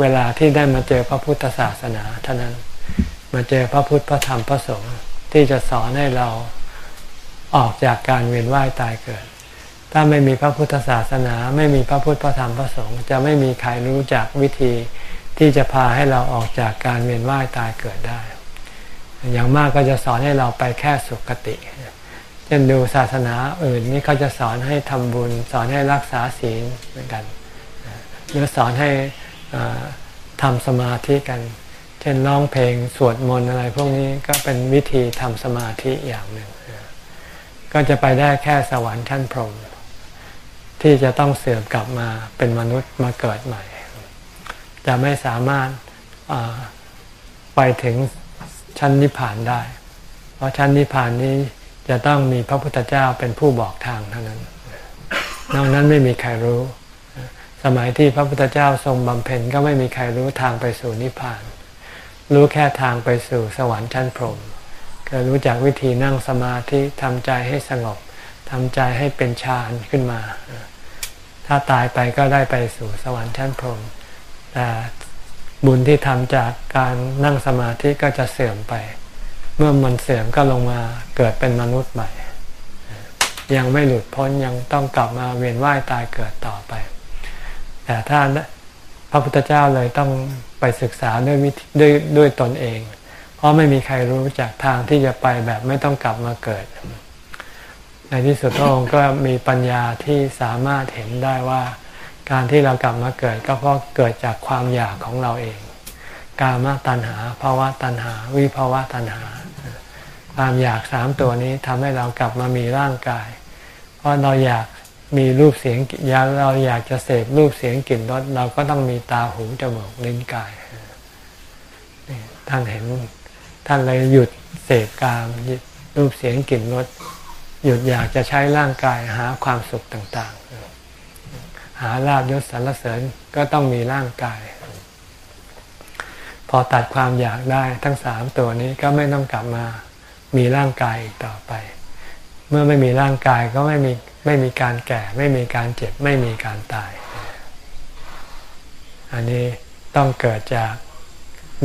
เวลาที่ได้มาเจอพระพุทธศาสนาเท่านั้นมาเจอพระพุทธพระธรรมพระสงฆ์ที่จะสอนให้เราออกจากการเวียนว่ายตายเกิด ถ้าไม่มีพระพุทธศาสนา ไม่มีพระพุทธพระธรรมพระสงฆ์จะไม่มีใครรู้จักวิธีที่จะพาให้เราออกจากการเวียนว่ายตายเกิดได้ อย่างมากก็จะสอนให้เราไปแค่สุคติ เช่นดูศาสนาอื่นนี่เขาจะสอนให้ทำบุญ สอนให้รักษาศีลเหมือนกัน หรือสอนให้ทำสมาธิกัน เช่นร้องเพลงสวดมนต์อะไรพวกนี้ก็เป็นวิธีทำสมาธิอย่างหนึ่ง ก็จะไปได้แค่สวรรค์ชั้นพรหมที่จะต้องเสื่อมกลับมาเป็นมนุษย์มาเกิดใหม่ จะไม่สามารถไปถึงชั้นนิพพานได้ เพราะชั้นนิพพานนี้ จะต้องมีพระพุทธเจ้าเป็นผู้บอกทางเท่านั้น นอกนั้นไม่มีใครรู้ สมัยที่พระพุทธเจ้าทรงบำเพ็ญก็ไม่มีใครรู้ทางไปสู่นิพพาน รู้แค่ทางไปสู่สวรรค์ชั้นพรหมก็รู้จักวิธีนั่งสมาธิทำใจให้สงบทำใจให้เป็นฌานขึ้นมา ถ้าตายไปก็ได้ไปสู่สวรรค์ชั้นพรหมแต่บุญที่ทำจากการนั่งสมาธิก็จะเสื่อมไป เมื่อมันเสื่อมก็ลงมาเกิดเป็นมนุษย์ใหม่ ยังไม่หลุดพ้นยังต้องกลับมาเวียนว่ายตายเกิดต่อไป แต่ถ้าพระพุทธเจ้าเลยต้องไปศึกษาด้วยด้วยด้วยตนเอง เพราะไม่มีใครรู้จากทางที่จะไปแบบไม่ต้องกลับมาเกิด ในที่สุดพระองค์ก็มีปัญญาที่สามารถเห็นได้ว่า การที่เรากลับมาเกิด ก็เพราะเกิดจากความอยากของเราเอง กามตัณหาภาวะตัณหา วิภาวะตัณหา ความอยากสามตัวนี้ทำให้เรากลับมามีร่างกาย เพราะเราอยากมีรูปเสียงอยากเราอยากจะเสพรูปเสียงกลิ่นรสเราก็ต้องมีตาหูจมูกลิ้นกายท่านเห็นท่านเลยหยุดเสพกามรูปเสียงกลิ่นรสหยุดอยากจะใช้ร่างกายหาความสุขต่างๆ หาลาบยศสรรเสริญก็ต้องมีร่างกาย พอตัดความอยากได้ทั้งสามตัวนี้ก็ไม่ต้องกลับมา มีร่างกายอีกต่อไป เมื่อไม่มีร่างกายก็ไม่มีไม่มีการแก่ ไม่มีการเจ็บ ไม่มีการตาย อันนี้ต้องเกิดจาก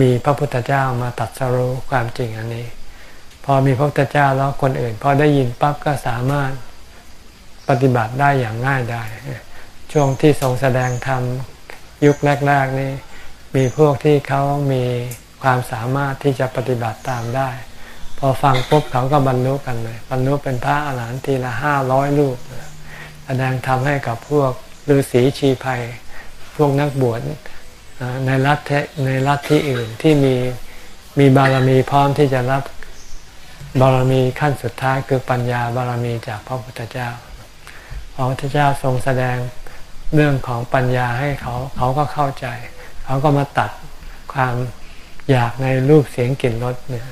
มีพระพุทธเจ้ามาตัดสรู้ความจริงอันนี้ พอมีพระพุทธเจ้าแล้วคนอื่น พอได้ยินปั๊บก็สามารถปฏิบัติได้อย่างง่ายได้ ช่วงที่ทรงแสดงธรรมยุคแรก ๆ นี่มีพวกที่เขามีความสามารถที่จะปฏิบัติตามได้ อฟังปุ๊บเขาก็บรรลุกันเลยบรรลุเป็นพระอาหารหันต์ทีละห้าร้อยลูกแสดงธรรมให้กับพวกฤาษีชีภัย พวกนักบวชในรัฐในรัฐที่อื่นที่มีมีบารมีพร้อมที่จะรับบารมีขั้นสุดท้ายคือปัญญาบารมีจากพระพุทธเจ้า พระพุทธเจ้าทรงแสดงเรื่องของปัญญาให้เขาเขาก็เข้าใจ เขาก็มาตัดความอยากในรูปเสียงกลิ่นรสเนี่ย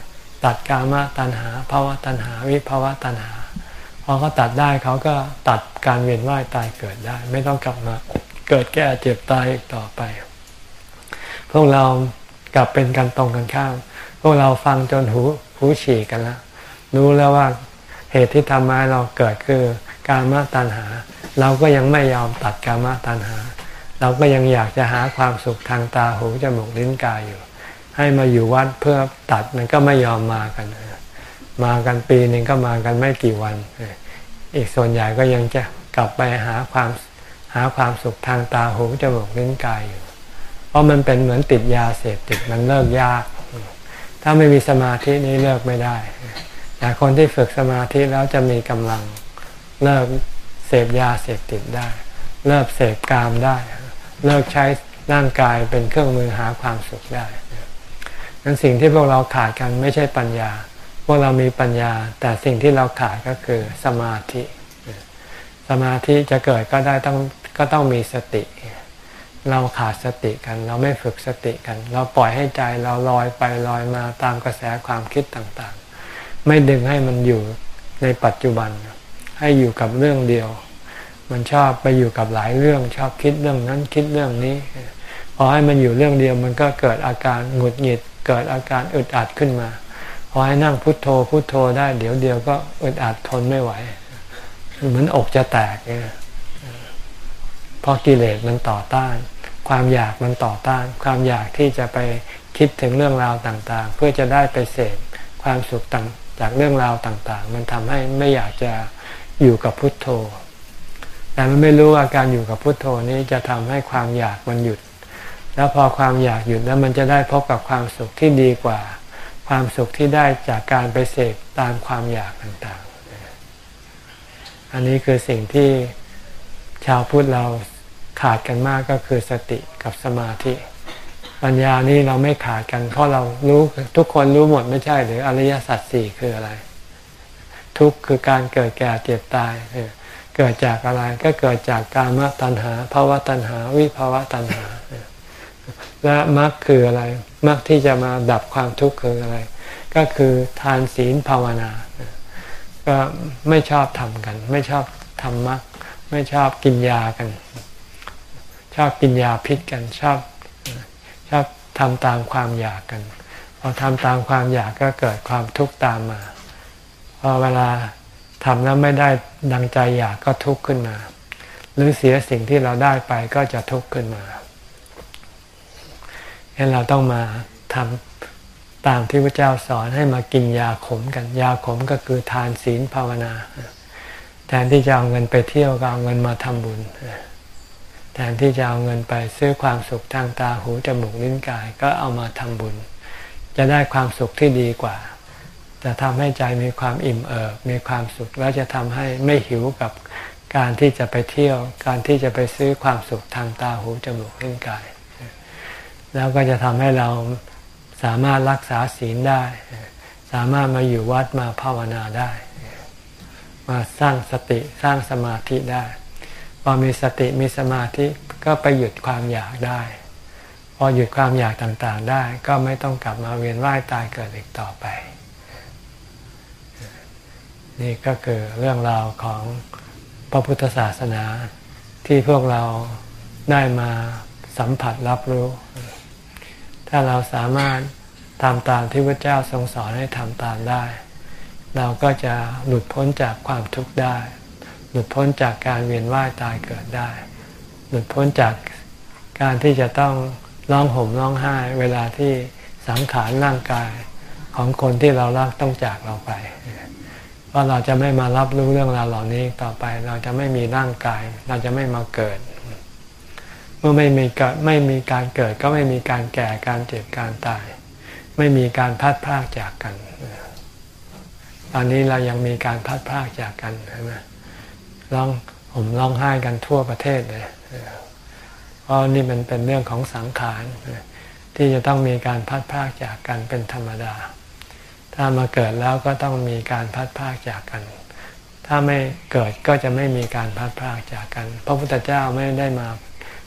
ตัดกามตัณหาภาวะตัณหาวิภาวะตัณหาพอเขาตัดได้เขาก็ตัดการเวียนว่ายตายเกิดได้ ไม่ต้องกลับมาเกิดแก่เจ็บตายอีกต่อไป พวกเรากลับเป็นกันตรงกันข้าม พวกเราฟังจนหูหูฉี่กันแล้วรู้แล้วว่าเหตุที่ทำให้เราเกิดคือการมาตัณหา เราก็ยังไม่ยอมตัดกามตัณหา เราก็ยังอยากจะหาความสุขทางตาหูจมูกลิ้นกายอยู่ ให้มาอยู่วัดเพื่อตัดมันก็ไม่ยอมมากัน มากันปีหนึ่งก็มากันไม่กี่วัน อีกส่วนใหญ่ก็ยังจะกลับไปหาความหาความสุขทางตาหูจมูกลิ้นกายอยู่ เพราะมันเป็นเหมือนติดยาเสพติดมันเลิกยาก ถ้าไม่มีสมาธินี้เลิกไม่ได้ แต่คนที่ฝึกสมาธิแล้วจะมีกำลังเลิกเสพยาเสพติดได้ เลิกเสพกามได้ เลิกใช้ร่างกายเป็นเครื่องมือหาความสุขได้ นั้นสิ่งที่พวกเราขาดกันไม่ใช่ปัญญา พวกเรามีปัญญา แต่สิ่งที่เราขาดก็คือสมาธิ สมาธิจะเกิดก็ได้ต้องก็ต้องมีสติ เราขาดสติกัน เราไม่ฝึกสติกัน เราปล่อยให้ใจเราลอยไปลอยมาตามกระแสความคิดต่างๆ ไม่ดึงให้มันอยู่ในปัจจุบัน ให้อยู่กับเรื่องเดียว มันชอบไปอยู่กับหลายเรื่องชอบคิดเรื่องนั้นคิดเรื่องนี้พอให้มันอยู่เรื่องเดียวมันก็เกิดอาการหงุดหงิด เกิดอาการอึดอัดขึ้นมา พอให้นั่งพุโทโธพุโทโธได้ เดี๋ยวเดียวก็อึดอัดทนไม่ไหว เหมือนอกจะแตกเนี่ยเพราะกิเลสมันต่อต้าน ความอยากมันต่อต้าน ความอยากที่จะไปคิดถึงเรื่องราวต่างๆ เพื่อจะได้ไปเสพความสุขต่างจากเรื่องราวต่างๆ มันทำให้ไม่อยากจะอยู่กับพุทโธ แต่มันไม่รู้ว่าการอยู่กับพุทโธนี้จะทำให้ความอยากมันหยุด แล้วพอความอยากหยุดแล้วมันจะได้พบกับความสุขที่ดีกว่า ความสุขที่ได้จากการไปเสกตามความอยากต่างๆ อันนี้คือสิ่งที่ชาวพุทธเราขาดกันมากก็คือสติกับสมาธิ ปัญญานี้เราไม่ขาดกัน เพราะเรารู้ทุกคนรู้หมดไม่ใช่หรืออริยสัจสี่คืออะไร ทุกคือการเกิดแก่เจ็บตายเกิดจากอะไรก็เกิดจากการมตัณหาภาวะตัณหา วิภาวะตัณหา และมรรคคืออะไรมรรคที่จะมาดับความทุกข์คืออะไร ก็คือทานศีลภาวนา ก็ไม่ชอบทำกัน ไม่ชอบทำมักไม่ชอบกินยากัน ชอบกินยาพิษกันชอบชอบทำตามความอยากกันพอทำตามความอยากก็เกิดความทุกข์ตามมาพอเวลาทำแล้วไม่ได้ดังใจอยากก็ทุกข์ขึ้นมา หรือเสียสิ่งที่เราได้ไปก็จะทุกข์ขึ้นมาั้นเราต้องมาทำตามที่พระเจ้าสอนให้มากินยาขมกัน ยาขมก็คือทานศีลภาวนา แทนที่จะเอาเงินไปเที่ยวก็เอาเงินมาทำบุญ แทนที่จะเอาเงินไปซื้อความสุขทางตาหูจมูกลิ้นกายก็เอามาทำบุญ จะได้ความสุขที่ดีกว่า จะทำให้ใจมีความอิ่มเอิบมีความสุขแล้วจะทำให้ไม่หิวกับการที่จะไปเที่ยว การที่จะไปซื้อความสุขทางตาหูจมูกลิ้นกาย แล้วก็จะทำให้เราสามารถรักษาศีลได้ สามารถมาอยู่วัดมาภาวนาได้ มาสร้างสติสร้างสมาธิได้ พอมีสติมีสมาธิก็ไปหยุดความอยากได้ พอหยุดความอยากต่างๆได้ ก็ไม่ต้องกลับมาเวียนว่ายตายเกิดอีกต่อไป นี่ก็คือเรื่องราวของพระพุทธศาสนาที่พวกเราได้มาสัมผัสรับรู้ ถ้าเราสามารถทำตามที่พระเจ้าทรงสอนให้ทำตามได้ เราก็จะหลุดพ้นจากความทุกข์ได้ หลุดพ้นจากการเวียนว่ายตายเกิดได้ หลุดพ้นจากการที่จะต้องร้องห่มร้องไห้ เวลาที่สังขารร่างกายของคนที่เรารักต้องจากเราไปเพราเราจะไม่มารับรู้เรื่องราวเหล่านี้ต่อไป เราจะไม่มีร่างกาย เราจะไม่มาเกิด เมื่อไม่มีกไม่มีการเกิดก็ไม่มีการแก่การเจ็บการตาย ไม่มีการพัดพากจากกัน ตอนนี้เรายังมีการพัดพากจากกันใช่ไหมร้องผมร้องไห้กันทั่วประเทศเลยเพราะนี่มันเป็นเรื่องของสังขารที่จะต้องมีการพัดพากจากกันเป็นธรรมดา ถ้ามาเกิดแล้วก็ต้องมีการพัดพากจากกัน ถ้าไม่เกิดก็จะไม่มีการพัดพากจากกัน พระพุทธเจ้าไม่ได้มา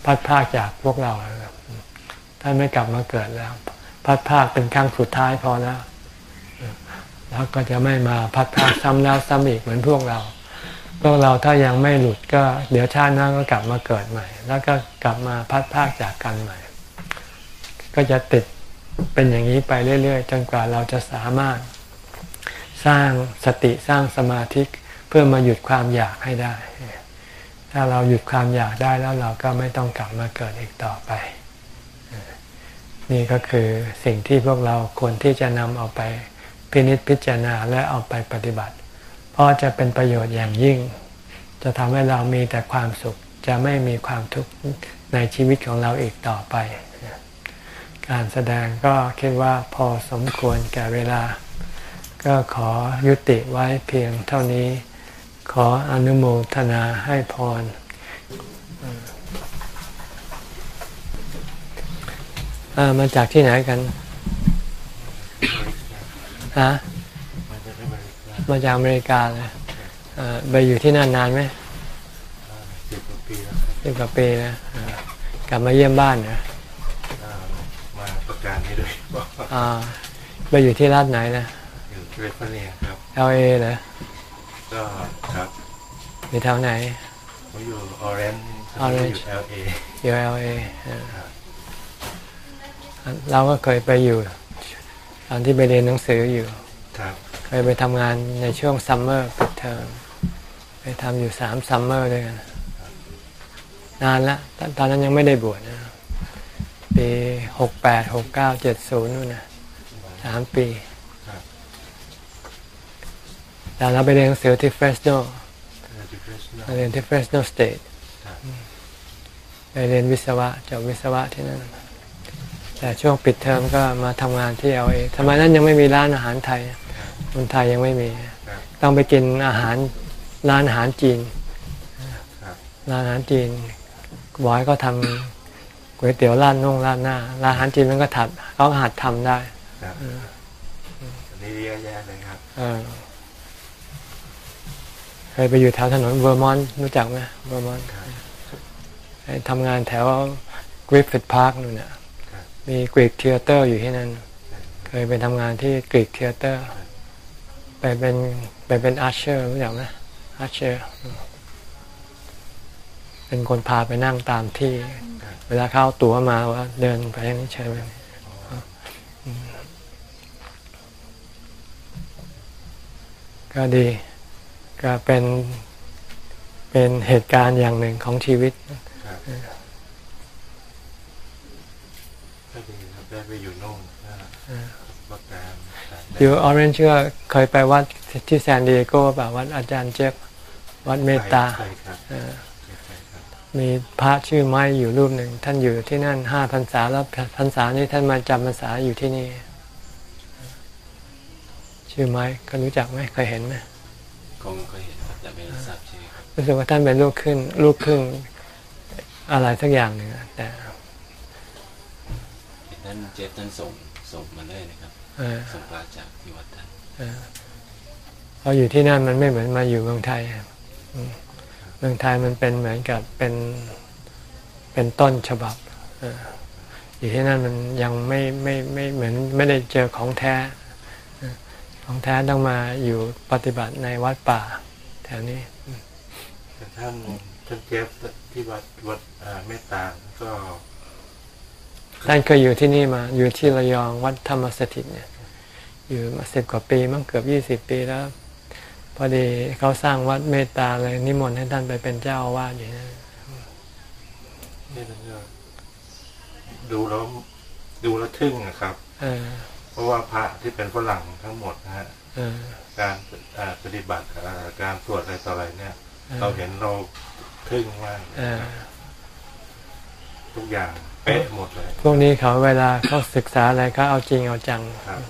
พัดพากจากพวกเราท่านไม่กลับมาเกิดแล้ว พัดพากเป็นครั้งสุดท้ายพอแล้วแล้วก็จะไม่มาพัดพากซ้ำแล้วซ้ำอีกเหมือนพวกเรา พวกเราถ้ายังไม่หลุดก็ เดี๋ยวชาติหน้าก็กลับมาเกิดใหม่ แล้วก็กลับมาพัดพากจากกันใหม่ ก็จะติดเป็นอย่างนี้ไปเรื่อย ๆ จนกว่าเราจะสามารถสร้างสติสร้างสมาธิเพื่อมาหยุดความอยากให้ได้ ถ้าเราหยุดความอยากได้แล้วเราก็ไม่ต้องกลับมาเกิดอีกต่อไป นี่ก็คือสิ่งที่พวกเราควรที่จะนำเอาไปพินิจพิจารณาและเอาไปปฏิบัติ เพราะจะเป็นประโยชน์อย่างยิ่ง จะทำให้เรามีแต่ความสุขจะไม่มีความทุกข์ในชีวิตของเราอีกต่อไป การแสดงก็คิดว่าพอสมควรแก่เวลา ก็ขอยุติไว้เพียงเท่านี้ ขออนุโมทนาให้พร มาจากที่ไหนกัน ฮะ มาจากอเมริกาเลยไปอยู่ที่นั่นนานไหมสิบกว่าปีแล้วสิบกว่าปีนะกลับมาเยี่ยมบ้านเนะมาประการนี้ด้วยไปอยู่ที่รัฐไหนนะอยู่แคลิฟอร์เนียครับ LA เหรอ ก็ครับอยู่แถวไหนผมอยู่ออเรนจ์Orange อยู่ LA อยู่ LA เราก็เคยไปอยู่ ตอนที่ไปเรียนหนังสืออยู่ครับเคยไปทำงานในช่วง summer ปิดเทอมไปทำอยู่สาม summer ด้วยกันนานละตอนนั้นยังไม่ได้บวชนะปีหกแปดหกเก้าเจ็ดศูนย์นู่นนะสามปี แต่เราไปเรียนหนังสือที่เฟสโนเรียนที่ Fresno State ไปเรียนวิศวะจบวิศวะที่นั่นแต่ช่วงปิดเทอมก็มาทำงานที่ LA สมัยนั้นยังไม่มีร้านอาหารไทยคนไทยยังไม่มี ต้องไปกินอาหารร้านอาหารจีนร้านอาหารจีนบอยก็ทำก๋วยเตี๋ยวร้านนุ่งร้านหน้าร้านอาหารจีนมันก็ถัดเขาหัดทำได้นี่เยอะแยะเลยครับ เคยไปอยู่แถวถนน Vermont รู้จักไหม Vermont ทำงานแถว Griffith Park นู่นน่ะมี Greek Theater อยู่ที่นั่น เคยไปทำงานที่ Greek Theater ไปเป็นไปเป็น usher รู้จักไหม usher เป็นคนพาไปนั่งตามที่ เวลาเข้าตั๋วมาว่า เดินไปอย่างนี้ใช่ไหมก็ดี ก็เป็นเป็นเหตุการณ์อย่างหนึ่งของชีวิตครับก็ดีครับได้ไปอยู่โน่นนะประการต่างๆอยู่ออเรนจ์ก็เคยไปวัดที่แซนดิเอโกแบบวัดอาจารย์เจฟวัดเมตตาใช่ครับเออใช่ครับมีพระชื่อไม้อยู่รูปหนึ่ง ท่านอยู่ที่นั่นห้าพรรษาแล้วพรรษานี้ท่านมาจำพรรษาอยู่ที่นี่ ชื่อไม้ก็รู้จักไหมเคยเห็นไหม คงเคยเห็นครับแต่ไม่ทราบชื่อครับรู้สึกว่าท่านเป็นลูกครึ่งลูกครึ่งอะไรสักอย่างหนึ่งอะแต่เห็นท่านเจฟท่านส่งส่งมาเลยนะครับเออส่งพระจากที่วัดท่านเออพออยู่ที่นั่นมันไม่เหมือนมาอยู่เมืองไทยอะอืมเมืองไทยมันเป็นเหมือนกับเป็นเป็นต้นฉบับเอออยู่ที่นั่นมันยังไม่ไม่ไม่เหมือนไม่ได้เจอของแท้เออ ของแท้ต้องมาอยู่ปฏิบัติในวัดป่า แถวนี้แต่ท่านท่านเจฟที่วัดวัดอ่าเมตตาก็ท่านเคยอยู่ที่นี่มา อยู่ที่ระยองวัดธรรมสถิตเนี่ย อยู่มาสิบกว่าปีมั้งเกือบยี่สิบปีแล้ว พอดีเขาสร้างวัดเมตตาเลยนิมนต์ให้ท่านไปเป็นเจ้าอาวาสอยู่นั่นนี่ท่านก็ดูแล้วดูแล้วทึ่งอะครับเออ เพราะว่าพระที่เป็นฝรั่งทั้งหมดนะฮะเออการอ่าปฏิบัติอ่าการสวดอะไรต่ออะไรเนี่ยเออเราเห็นเราทึ่งมากเออทุกอย่างเป๊ะหมดเลย พวกนี้เขาเวลาเขาศึกษาอะไรเขาเอาจริงเอาจังครับ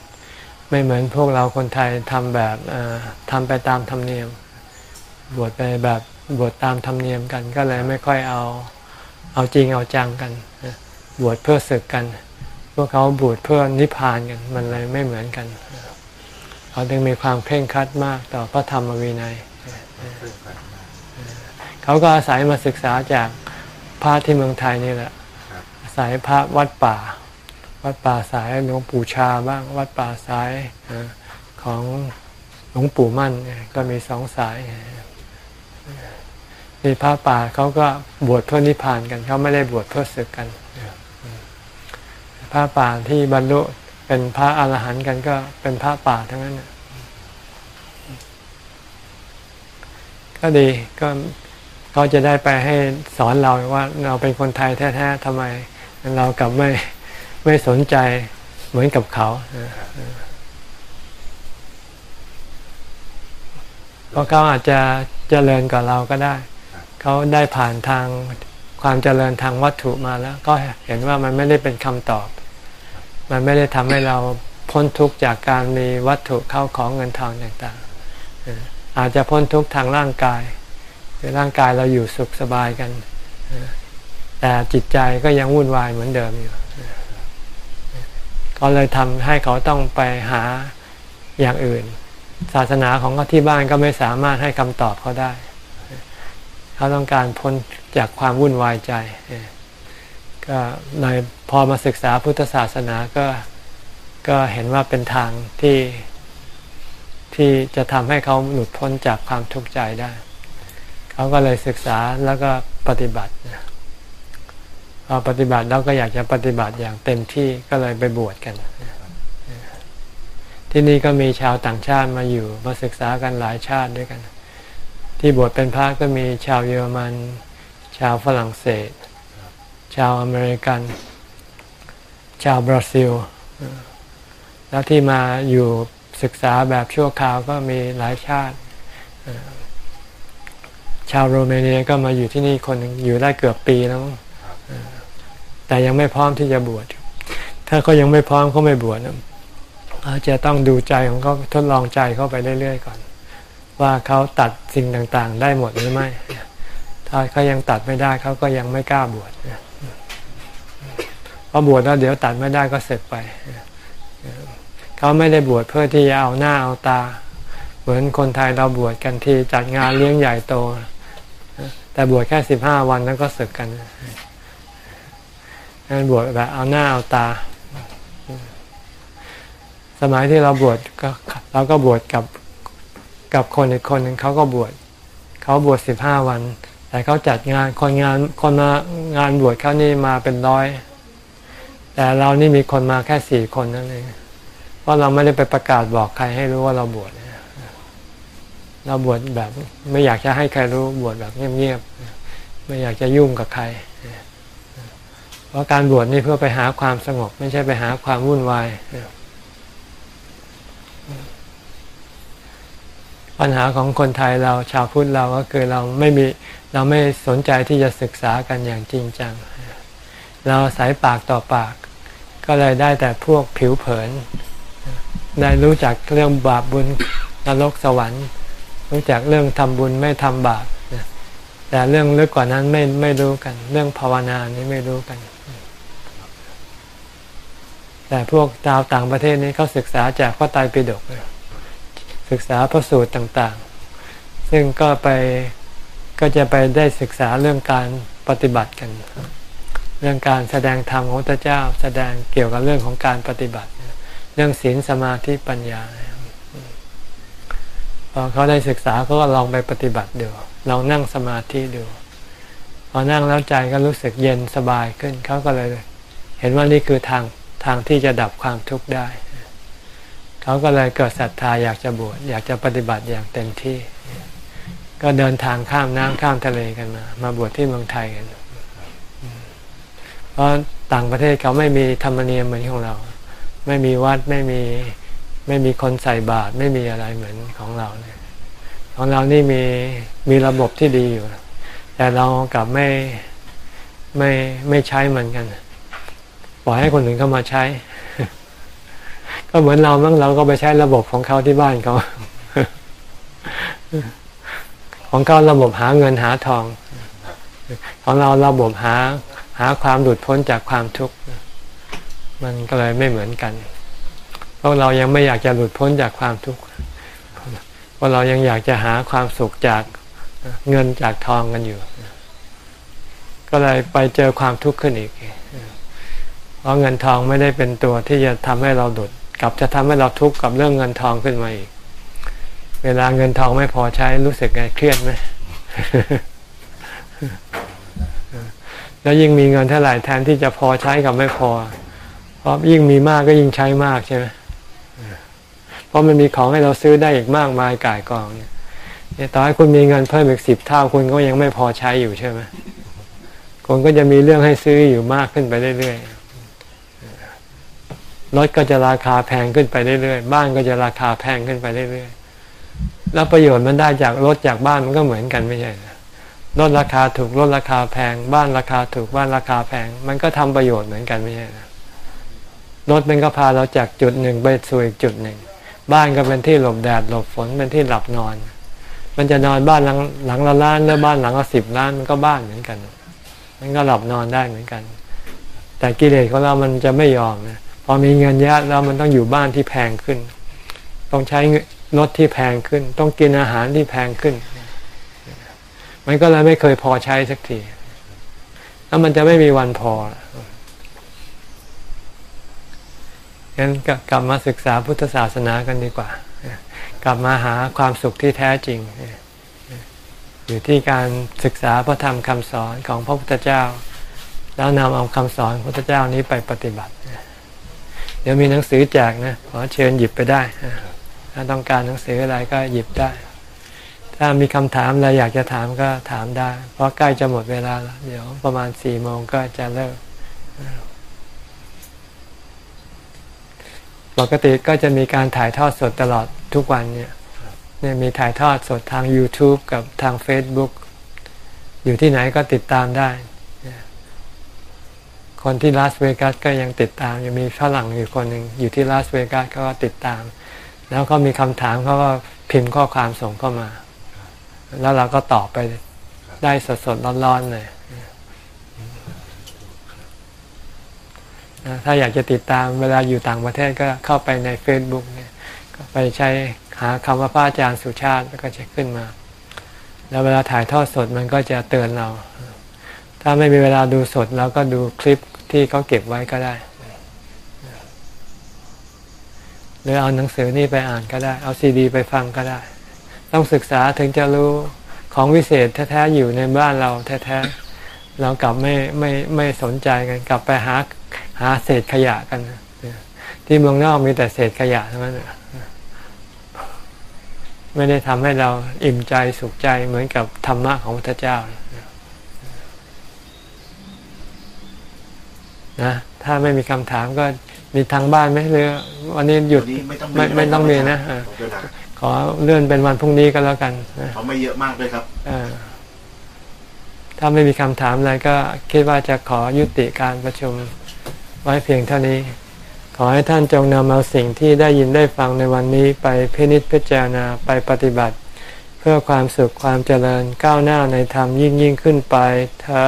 ไม่เหมือนพวกเราคนไทยทำแบบเอ่อทำไปตามธรรมเนียม บวชไปแบบบวชตามธรรมเนียมกัน ก็เลยไม่ค่อยเอาเอาจริงเอาจังกัน บวชเพื่อศึกกัน พวกเขาบวชเพื่อนิพพานกันมันเลยไม่เหมือนกัน เขาจึงมีความเคร่งครัดมากต่อพระธรรมวินัยทึ่งกันเขาก็อาศัยมาศึกษาจากพระที่เมืองไทยนี่แหละอาศัยพระวัดป่า วัดป่าสายหลวงปู่ชาบ้าง วัดป่าสายของหลวงปู่มั่นก็มีสองสายมีพระป่าเขาก็บวชเพื่อนิพพานกัน เขาไม่ได้บวชเพื่อศึกกัน ระป่าที่บรรลุเป็นพระอรหันต์กันก็เป็นพระป่าทั้งนั้นก็ดีก็เขาจะได้ไปให้สอนเราว่าเราเป็นคนไทยแท้ๆทำไมเรากลับไม่ไม่สนใจเหมือนกับเขาเออเพราะเขาอาจจะเจริญกว่าเราก็ได้ เขาได้ผ่านทางความเจริญทางวัตถุมาแล้ว ก็เห็นว่ามันไม่ได้เป็นคำตอบ มันไม่ได้ทำให้เราพ้นทุกข์จากการมีวัตถุเข้าของเงินทองต่างๆ อาจจะพ้นทุกข์ทางร่างกายคือร่างกายเราอยู่สุขสบายกัน แต่จิตใจก็ยังวุ่นวายเหมือนเดิมอยู่ก็เลยทำให้เขาต้องไปหาอย่างอื่น ศาสนาของเขาที่บ้านก็ไม่สามารถให้คำตอบเขาได้ เขาต้องการพ้นจากความวุ่นวายใจ ก็เลยพอมาศึกษาพุทธศาสนาก็ก็เห็นว่าเป็นทางที่ที่จะทำให้เขาหลุดพ้นจากความทุกข์ใจได้ เขาก็เลยศึกษาแล้วก็ปฏิบัติพอปฏิบัติแล้วก็อยากจะปฏิบัติอย่างเต็มที่ก็เลยไปบวชกัน ที่นี่ก็มีชาวต่างชาติมาอยู่มาศึกษากันหลายชาติด้วยกัน ที่บวชเป็นพระก็มีชาวเยอรมัน ชาวฝรั่งเศส ชาวอเมริกัน ชาวบราซิล แล้วที่มาอยู่ศึกษาแบบชั่วคราวก็มีหลายชาติ ชาวโรมาเนียก็มาอยู่ที่นี่คนอยู่ได้เกือบปีแล้วแต่ยังไม่พร้อมที่จะบวช ถ้าเขายังไม่พร้อมเขาไม่บวชนะเขาจะต้องดูใจของเขาทดลองใจเขาไปเรื่อยๆก่อน ว่าเขาตัดสิ่งต่างๆ ได้หมดหรือไม่ ถ้าเขายังตัดไม่ได้เขาก็ยังไม่กล้าบวชเพราะบวชแล้วเดี๋ยวตัดไม่ได้ก็เสร็จไป เขาไม่ได้บวชเพื่อที่จะเอาหน้าเอาตา เหมือนคนไทยเราบวชกันที่จัดงานเลี้ยงใหญ่โต แต่บวชแค่สิบห้าวันแล้วก็ศึกกันนั่นบวชแบบเอาหน้าเอาตา สมัยที่เราบวชก็เราก็บวชกับกับคนอีกคนหนึ่งเขาก็บวชเขาบวชสิบห้าวัน แต่เขาจัดงานคนงานคนมางานบวชเขานี่มาเป็นร้อย แต่เรานี่มีคนมาแค่สี่คนนั่นเองเพราะเราไม่ได้ไปประกาศบอกใครให้รู้ว่าเราบวชเราบวชแบบไม่อยากจะให้ใครรู้บวชแบบเงียบๆไม่อยากจะยุ่งกับใคร เพราะการบวชนี่เพื่อไปหาความสงบ ไม่ใช่ไปหาความวุ่นวายปัญหาของคนไทยเราชาวพุทธเราก็คือเราไม่มีเราไม่สนใจที่จะศึกษากันอย่างจริงจัง เราสายปากต่อปาก ก็เลยได้แต่พวกผิวเผิน ได้รู้จักเรื่องบาปบุญนรกสวรรค์ รู้จักเรื่องทำบุญไม่ทำบาปแต่เรื่องลึกกว่านั้นไม่ไม่รู้กัน เรื่องภาวนานี้ไม่รู้กัน แต่พวกดาวต่างประเทศนี้เขาศึกษาจากพระไตรปิฎกศึกษาพระสูตรต่างๆ ซึ่งก็ไปก็จะไปได้ศึกษาเรื่องการปฏิบัติกัน เรื่องการแสดงธรรมของพระเจ้า แสดงเกี่ยวกับเรื่องของการปฏิบัติ เรื่องศีลสมาธิปัญญาพอเขาได้ศึกษาเขาก็ลองไปปฏิบัติดูลองนั่งสมาธิดูพอนั่งแล้วใจก็รู้สึกเย็นสบายขึ้นเขาก็เลย เห็นว่านี่คือทางทางที่จะดับความทุกข์ได้เขาก็เลยเกิดศรัทธาอยากจะบวชอยากจะปฏิบัติอย่างเต็มที่ ก็เดินทางข้ามน้ำข้ามทะเลกันมา มาบวชที่เมืองไทยกัน เพราะต่างประเทศเขาไม่มีธรรมเนียมเหมือนของเรา ไม่มีวัดไม่มีไม่มีคนใส่บาตรไม่มีอะไรเหมือนของเราเนี่ยของเรานี่มีมีระบบที่ดีอยู่ แต่เรากลับไม่ไม่ไม่ใช้มือนกัน ปล่อยให้คนอื่นเข้ามาใช้ ก็เหมือนเราบ้างเราก็ไปใช้ระบบของเขาที่บ้านเขาของเขาระบบหาเงินหาทอง ของเราระบบหา หาความหลุดพ้นจากความทุกข์มันก็เลยไม่เหมือนกันเพราะเรายังไม่อยากจะหลุดพ้นจากความทุกข์เพราะเรายังอยากจะหาความสุขจากเงินจากทองกันอยู่ ก็เลยไปเจอความทุกข์ขึ้นอีก เพราะเงินทองไม่ได้เป็นตัวที่จะทำให้เราหลุดกลับจะทำให้เราทุกข์กับเรื่องเงินทองขึ้นมาอีก เวลาเงินทองไม่พอใช้รู้สึกไงเครียดไหม แล้วยิ่งมีเงินเท่าไหร่แทนที่จะพอใช้กับไม่พอ เพราะยิ่งมีมากก็ยิ่งใช้มากใช่ไหมเพราะมันมีของให้เราซื้อได้อีกมากมายก่ายกองเนี่ยต่อให้คุณมีเงินเพิ่มอีกสิบเท่าคุณก็ยังไม่พอใช้อยู่ใช่ไหมคุณก็จะมีเรื่องให้ซื้ออยู่มากขึ้นไปเรื่อยๆรถก็จะราคาแพงขึ้นไปเรื่อยๆบ้านก็จะราคาแพงขึ้นไปเรื่อยๆแล้วประโยชน์มันได้จากรถจากบ้านมันก็เหมือนกันไม่ใช่ร ถราคาถูกรถราคาแพง บ้านราคาถูกบ้านราคาแพง มันก็ทำประโยชน์เหมือนกันไม่ใช่รถมันก็พาเราจากจุดหนึ่งไปสู่อีกจุดหนึ่ง บ้านก็เป็นที่หลบแดดหลบฝนเป็นที่หลับนอน มันจะนอนบ้านหลังหลังละล้านหรือบ้านหลังละสิบล้านมันก็บ้านเหมือนกัน มันก็หลับนอนได้เหมือนกัน แต่กิเลสของเรามันจะไม่ยอมนะพอมีเงินเยอะแล้วมันต้องอยู่บ้านที่แพงขึ้น ต้องใช้รถที่แพงขึ้น ต้องกินอาหารที่แพงขึ้น มันก็เลยไม่เคยพอใช้สักที แล้วมันจะไม่มีวันพองั้นกลับมาศึกษาพุทธศาสนากันดีกว่า กลับมาหาความสุขที่แท้จริง อยู่ที่การศึกษาพระธรรมคำสอนของพระพุทธเจ้า แล้วนำเอาคำสอนพระพุทธเจ้านี้ไปปฏิบัติ เดี๋ยวมีหนังสือแจกนะ ขอเชิญหยิบไปได้ ถ้าต้องการหนังสืออะไรก็หยิบได้ ถ้ามีคำถามอะไรอยากจะถามก็ถามได้ เพราะใกล้จะหมดเวลาแล้วเดี๋ยวประมาณสี่โมงก็จะเลิกปกติก็จะมีการถ่ายทอดสดตลอดทุกวันเนี่ยเนี่ยมีถ่ายทอดสดทาง YouTube กับทาง Facebook อยู่ที่ไหนก็ติดตามได้ คนที่ลาสเวกัสก็ยังติดตามยังมีฝรั่งอยู่คนหนึ่งอยู่ที่ลาสเวกัสเขาก็ติดตาม แล้วก็มีคำถามเขาก็พิมพ์ข้อความส่งเข้ามา แล้วเราก็ตอบไปได้สดๆร้อนๆเลยถ้าอยากจะติดตามเวลาอยู่ต่างประเทศก็เข้าไปใน Facebook เนี่ยก็ไปใช้หาคำว่าพระอาจารย์สุชาติแล้วก็จะขึ้นมา แล้วเวลาถ่ายทอดสดมันก็จะเตือนเรา ถ้าไม่มีเวลาดูสดเราก็ดูคลิปที่เขาเก็บไว้ก็ได้หรือเอาหนังสือนี่ไปอ่านก็ได้ เอาซีดีไปฟังก็ได้ ต้องศึกษาถึงจะรู้ของวิเศษแท้ๆอยู่ในบ้านเราแท้ๆเรากลับไม่ไม่ไม่สนใจกันกลับไปหาหาเศษขยะกัน ที่เมืองนอกมีแต่เศษขยะเท่านั้นไม่ได้ทำให้เราอิ่มใจสุขใจเหมือนกับธรรมะของพระเจ้านะถ้าไม่มีคำถามก็มีทางบ้านไหมหรือวันนี้หยุดวันนี้ไม่ต้องไม่ไม่ต้องมีนะ อ่าขอบคุณครับขอเลื่อนเป็นวันพรุ่งนี้ก็แล้วกันนะเขาไม่เยอะมากด้วยครับอ่าถ้าไม่มีคำถามอะไรก็คิดว่าจะขอยุติการประชุมไว้เพียงเท่านี้ ขอให้ท่านจงนำเอาสิ่งที่ได้ยินได้ฟังในวันนี้ไปพินิจพิจารณาไปปฏิบัติ เพื่อความสุขความเจริญก้าวหน้าในธรรมยิ่งยิ่งขึ้นไปเทอ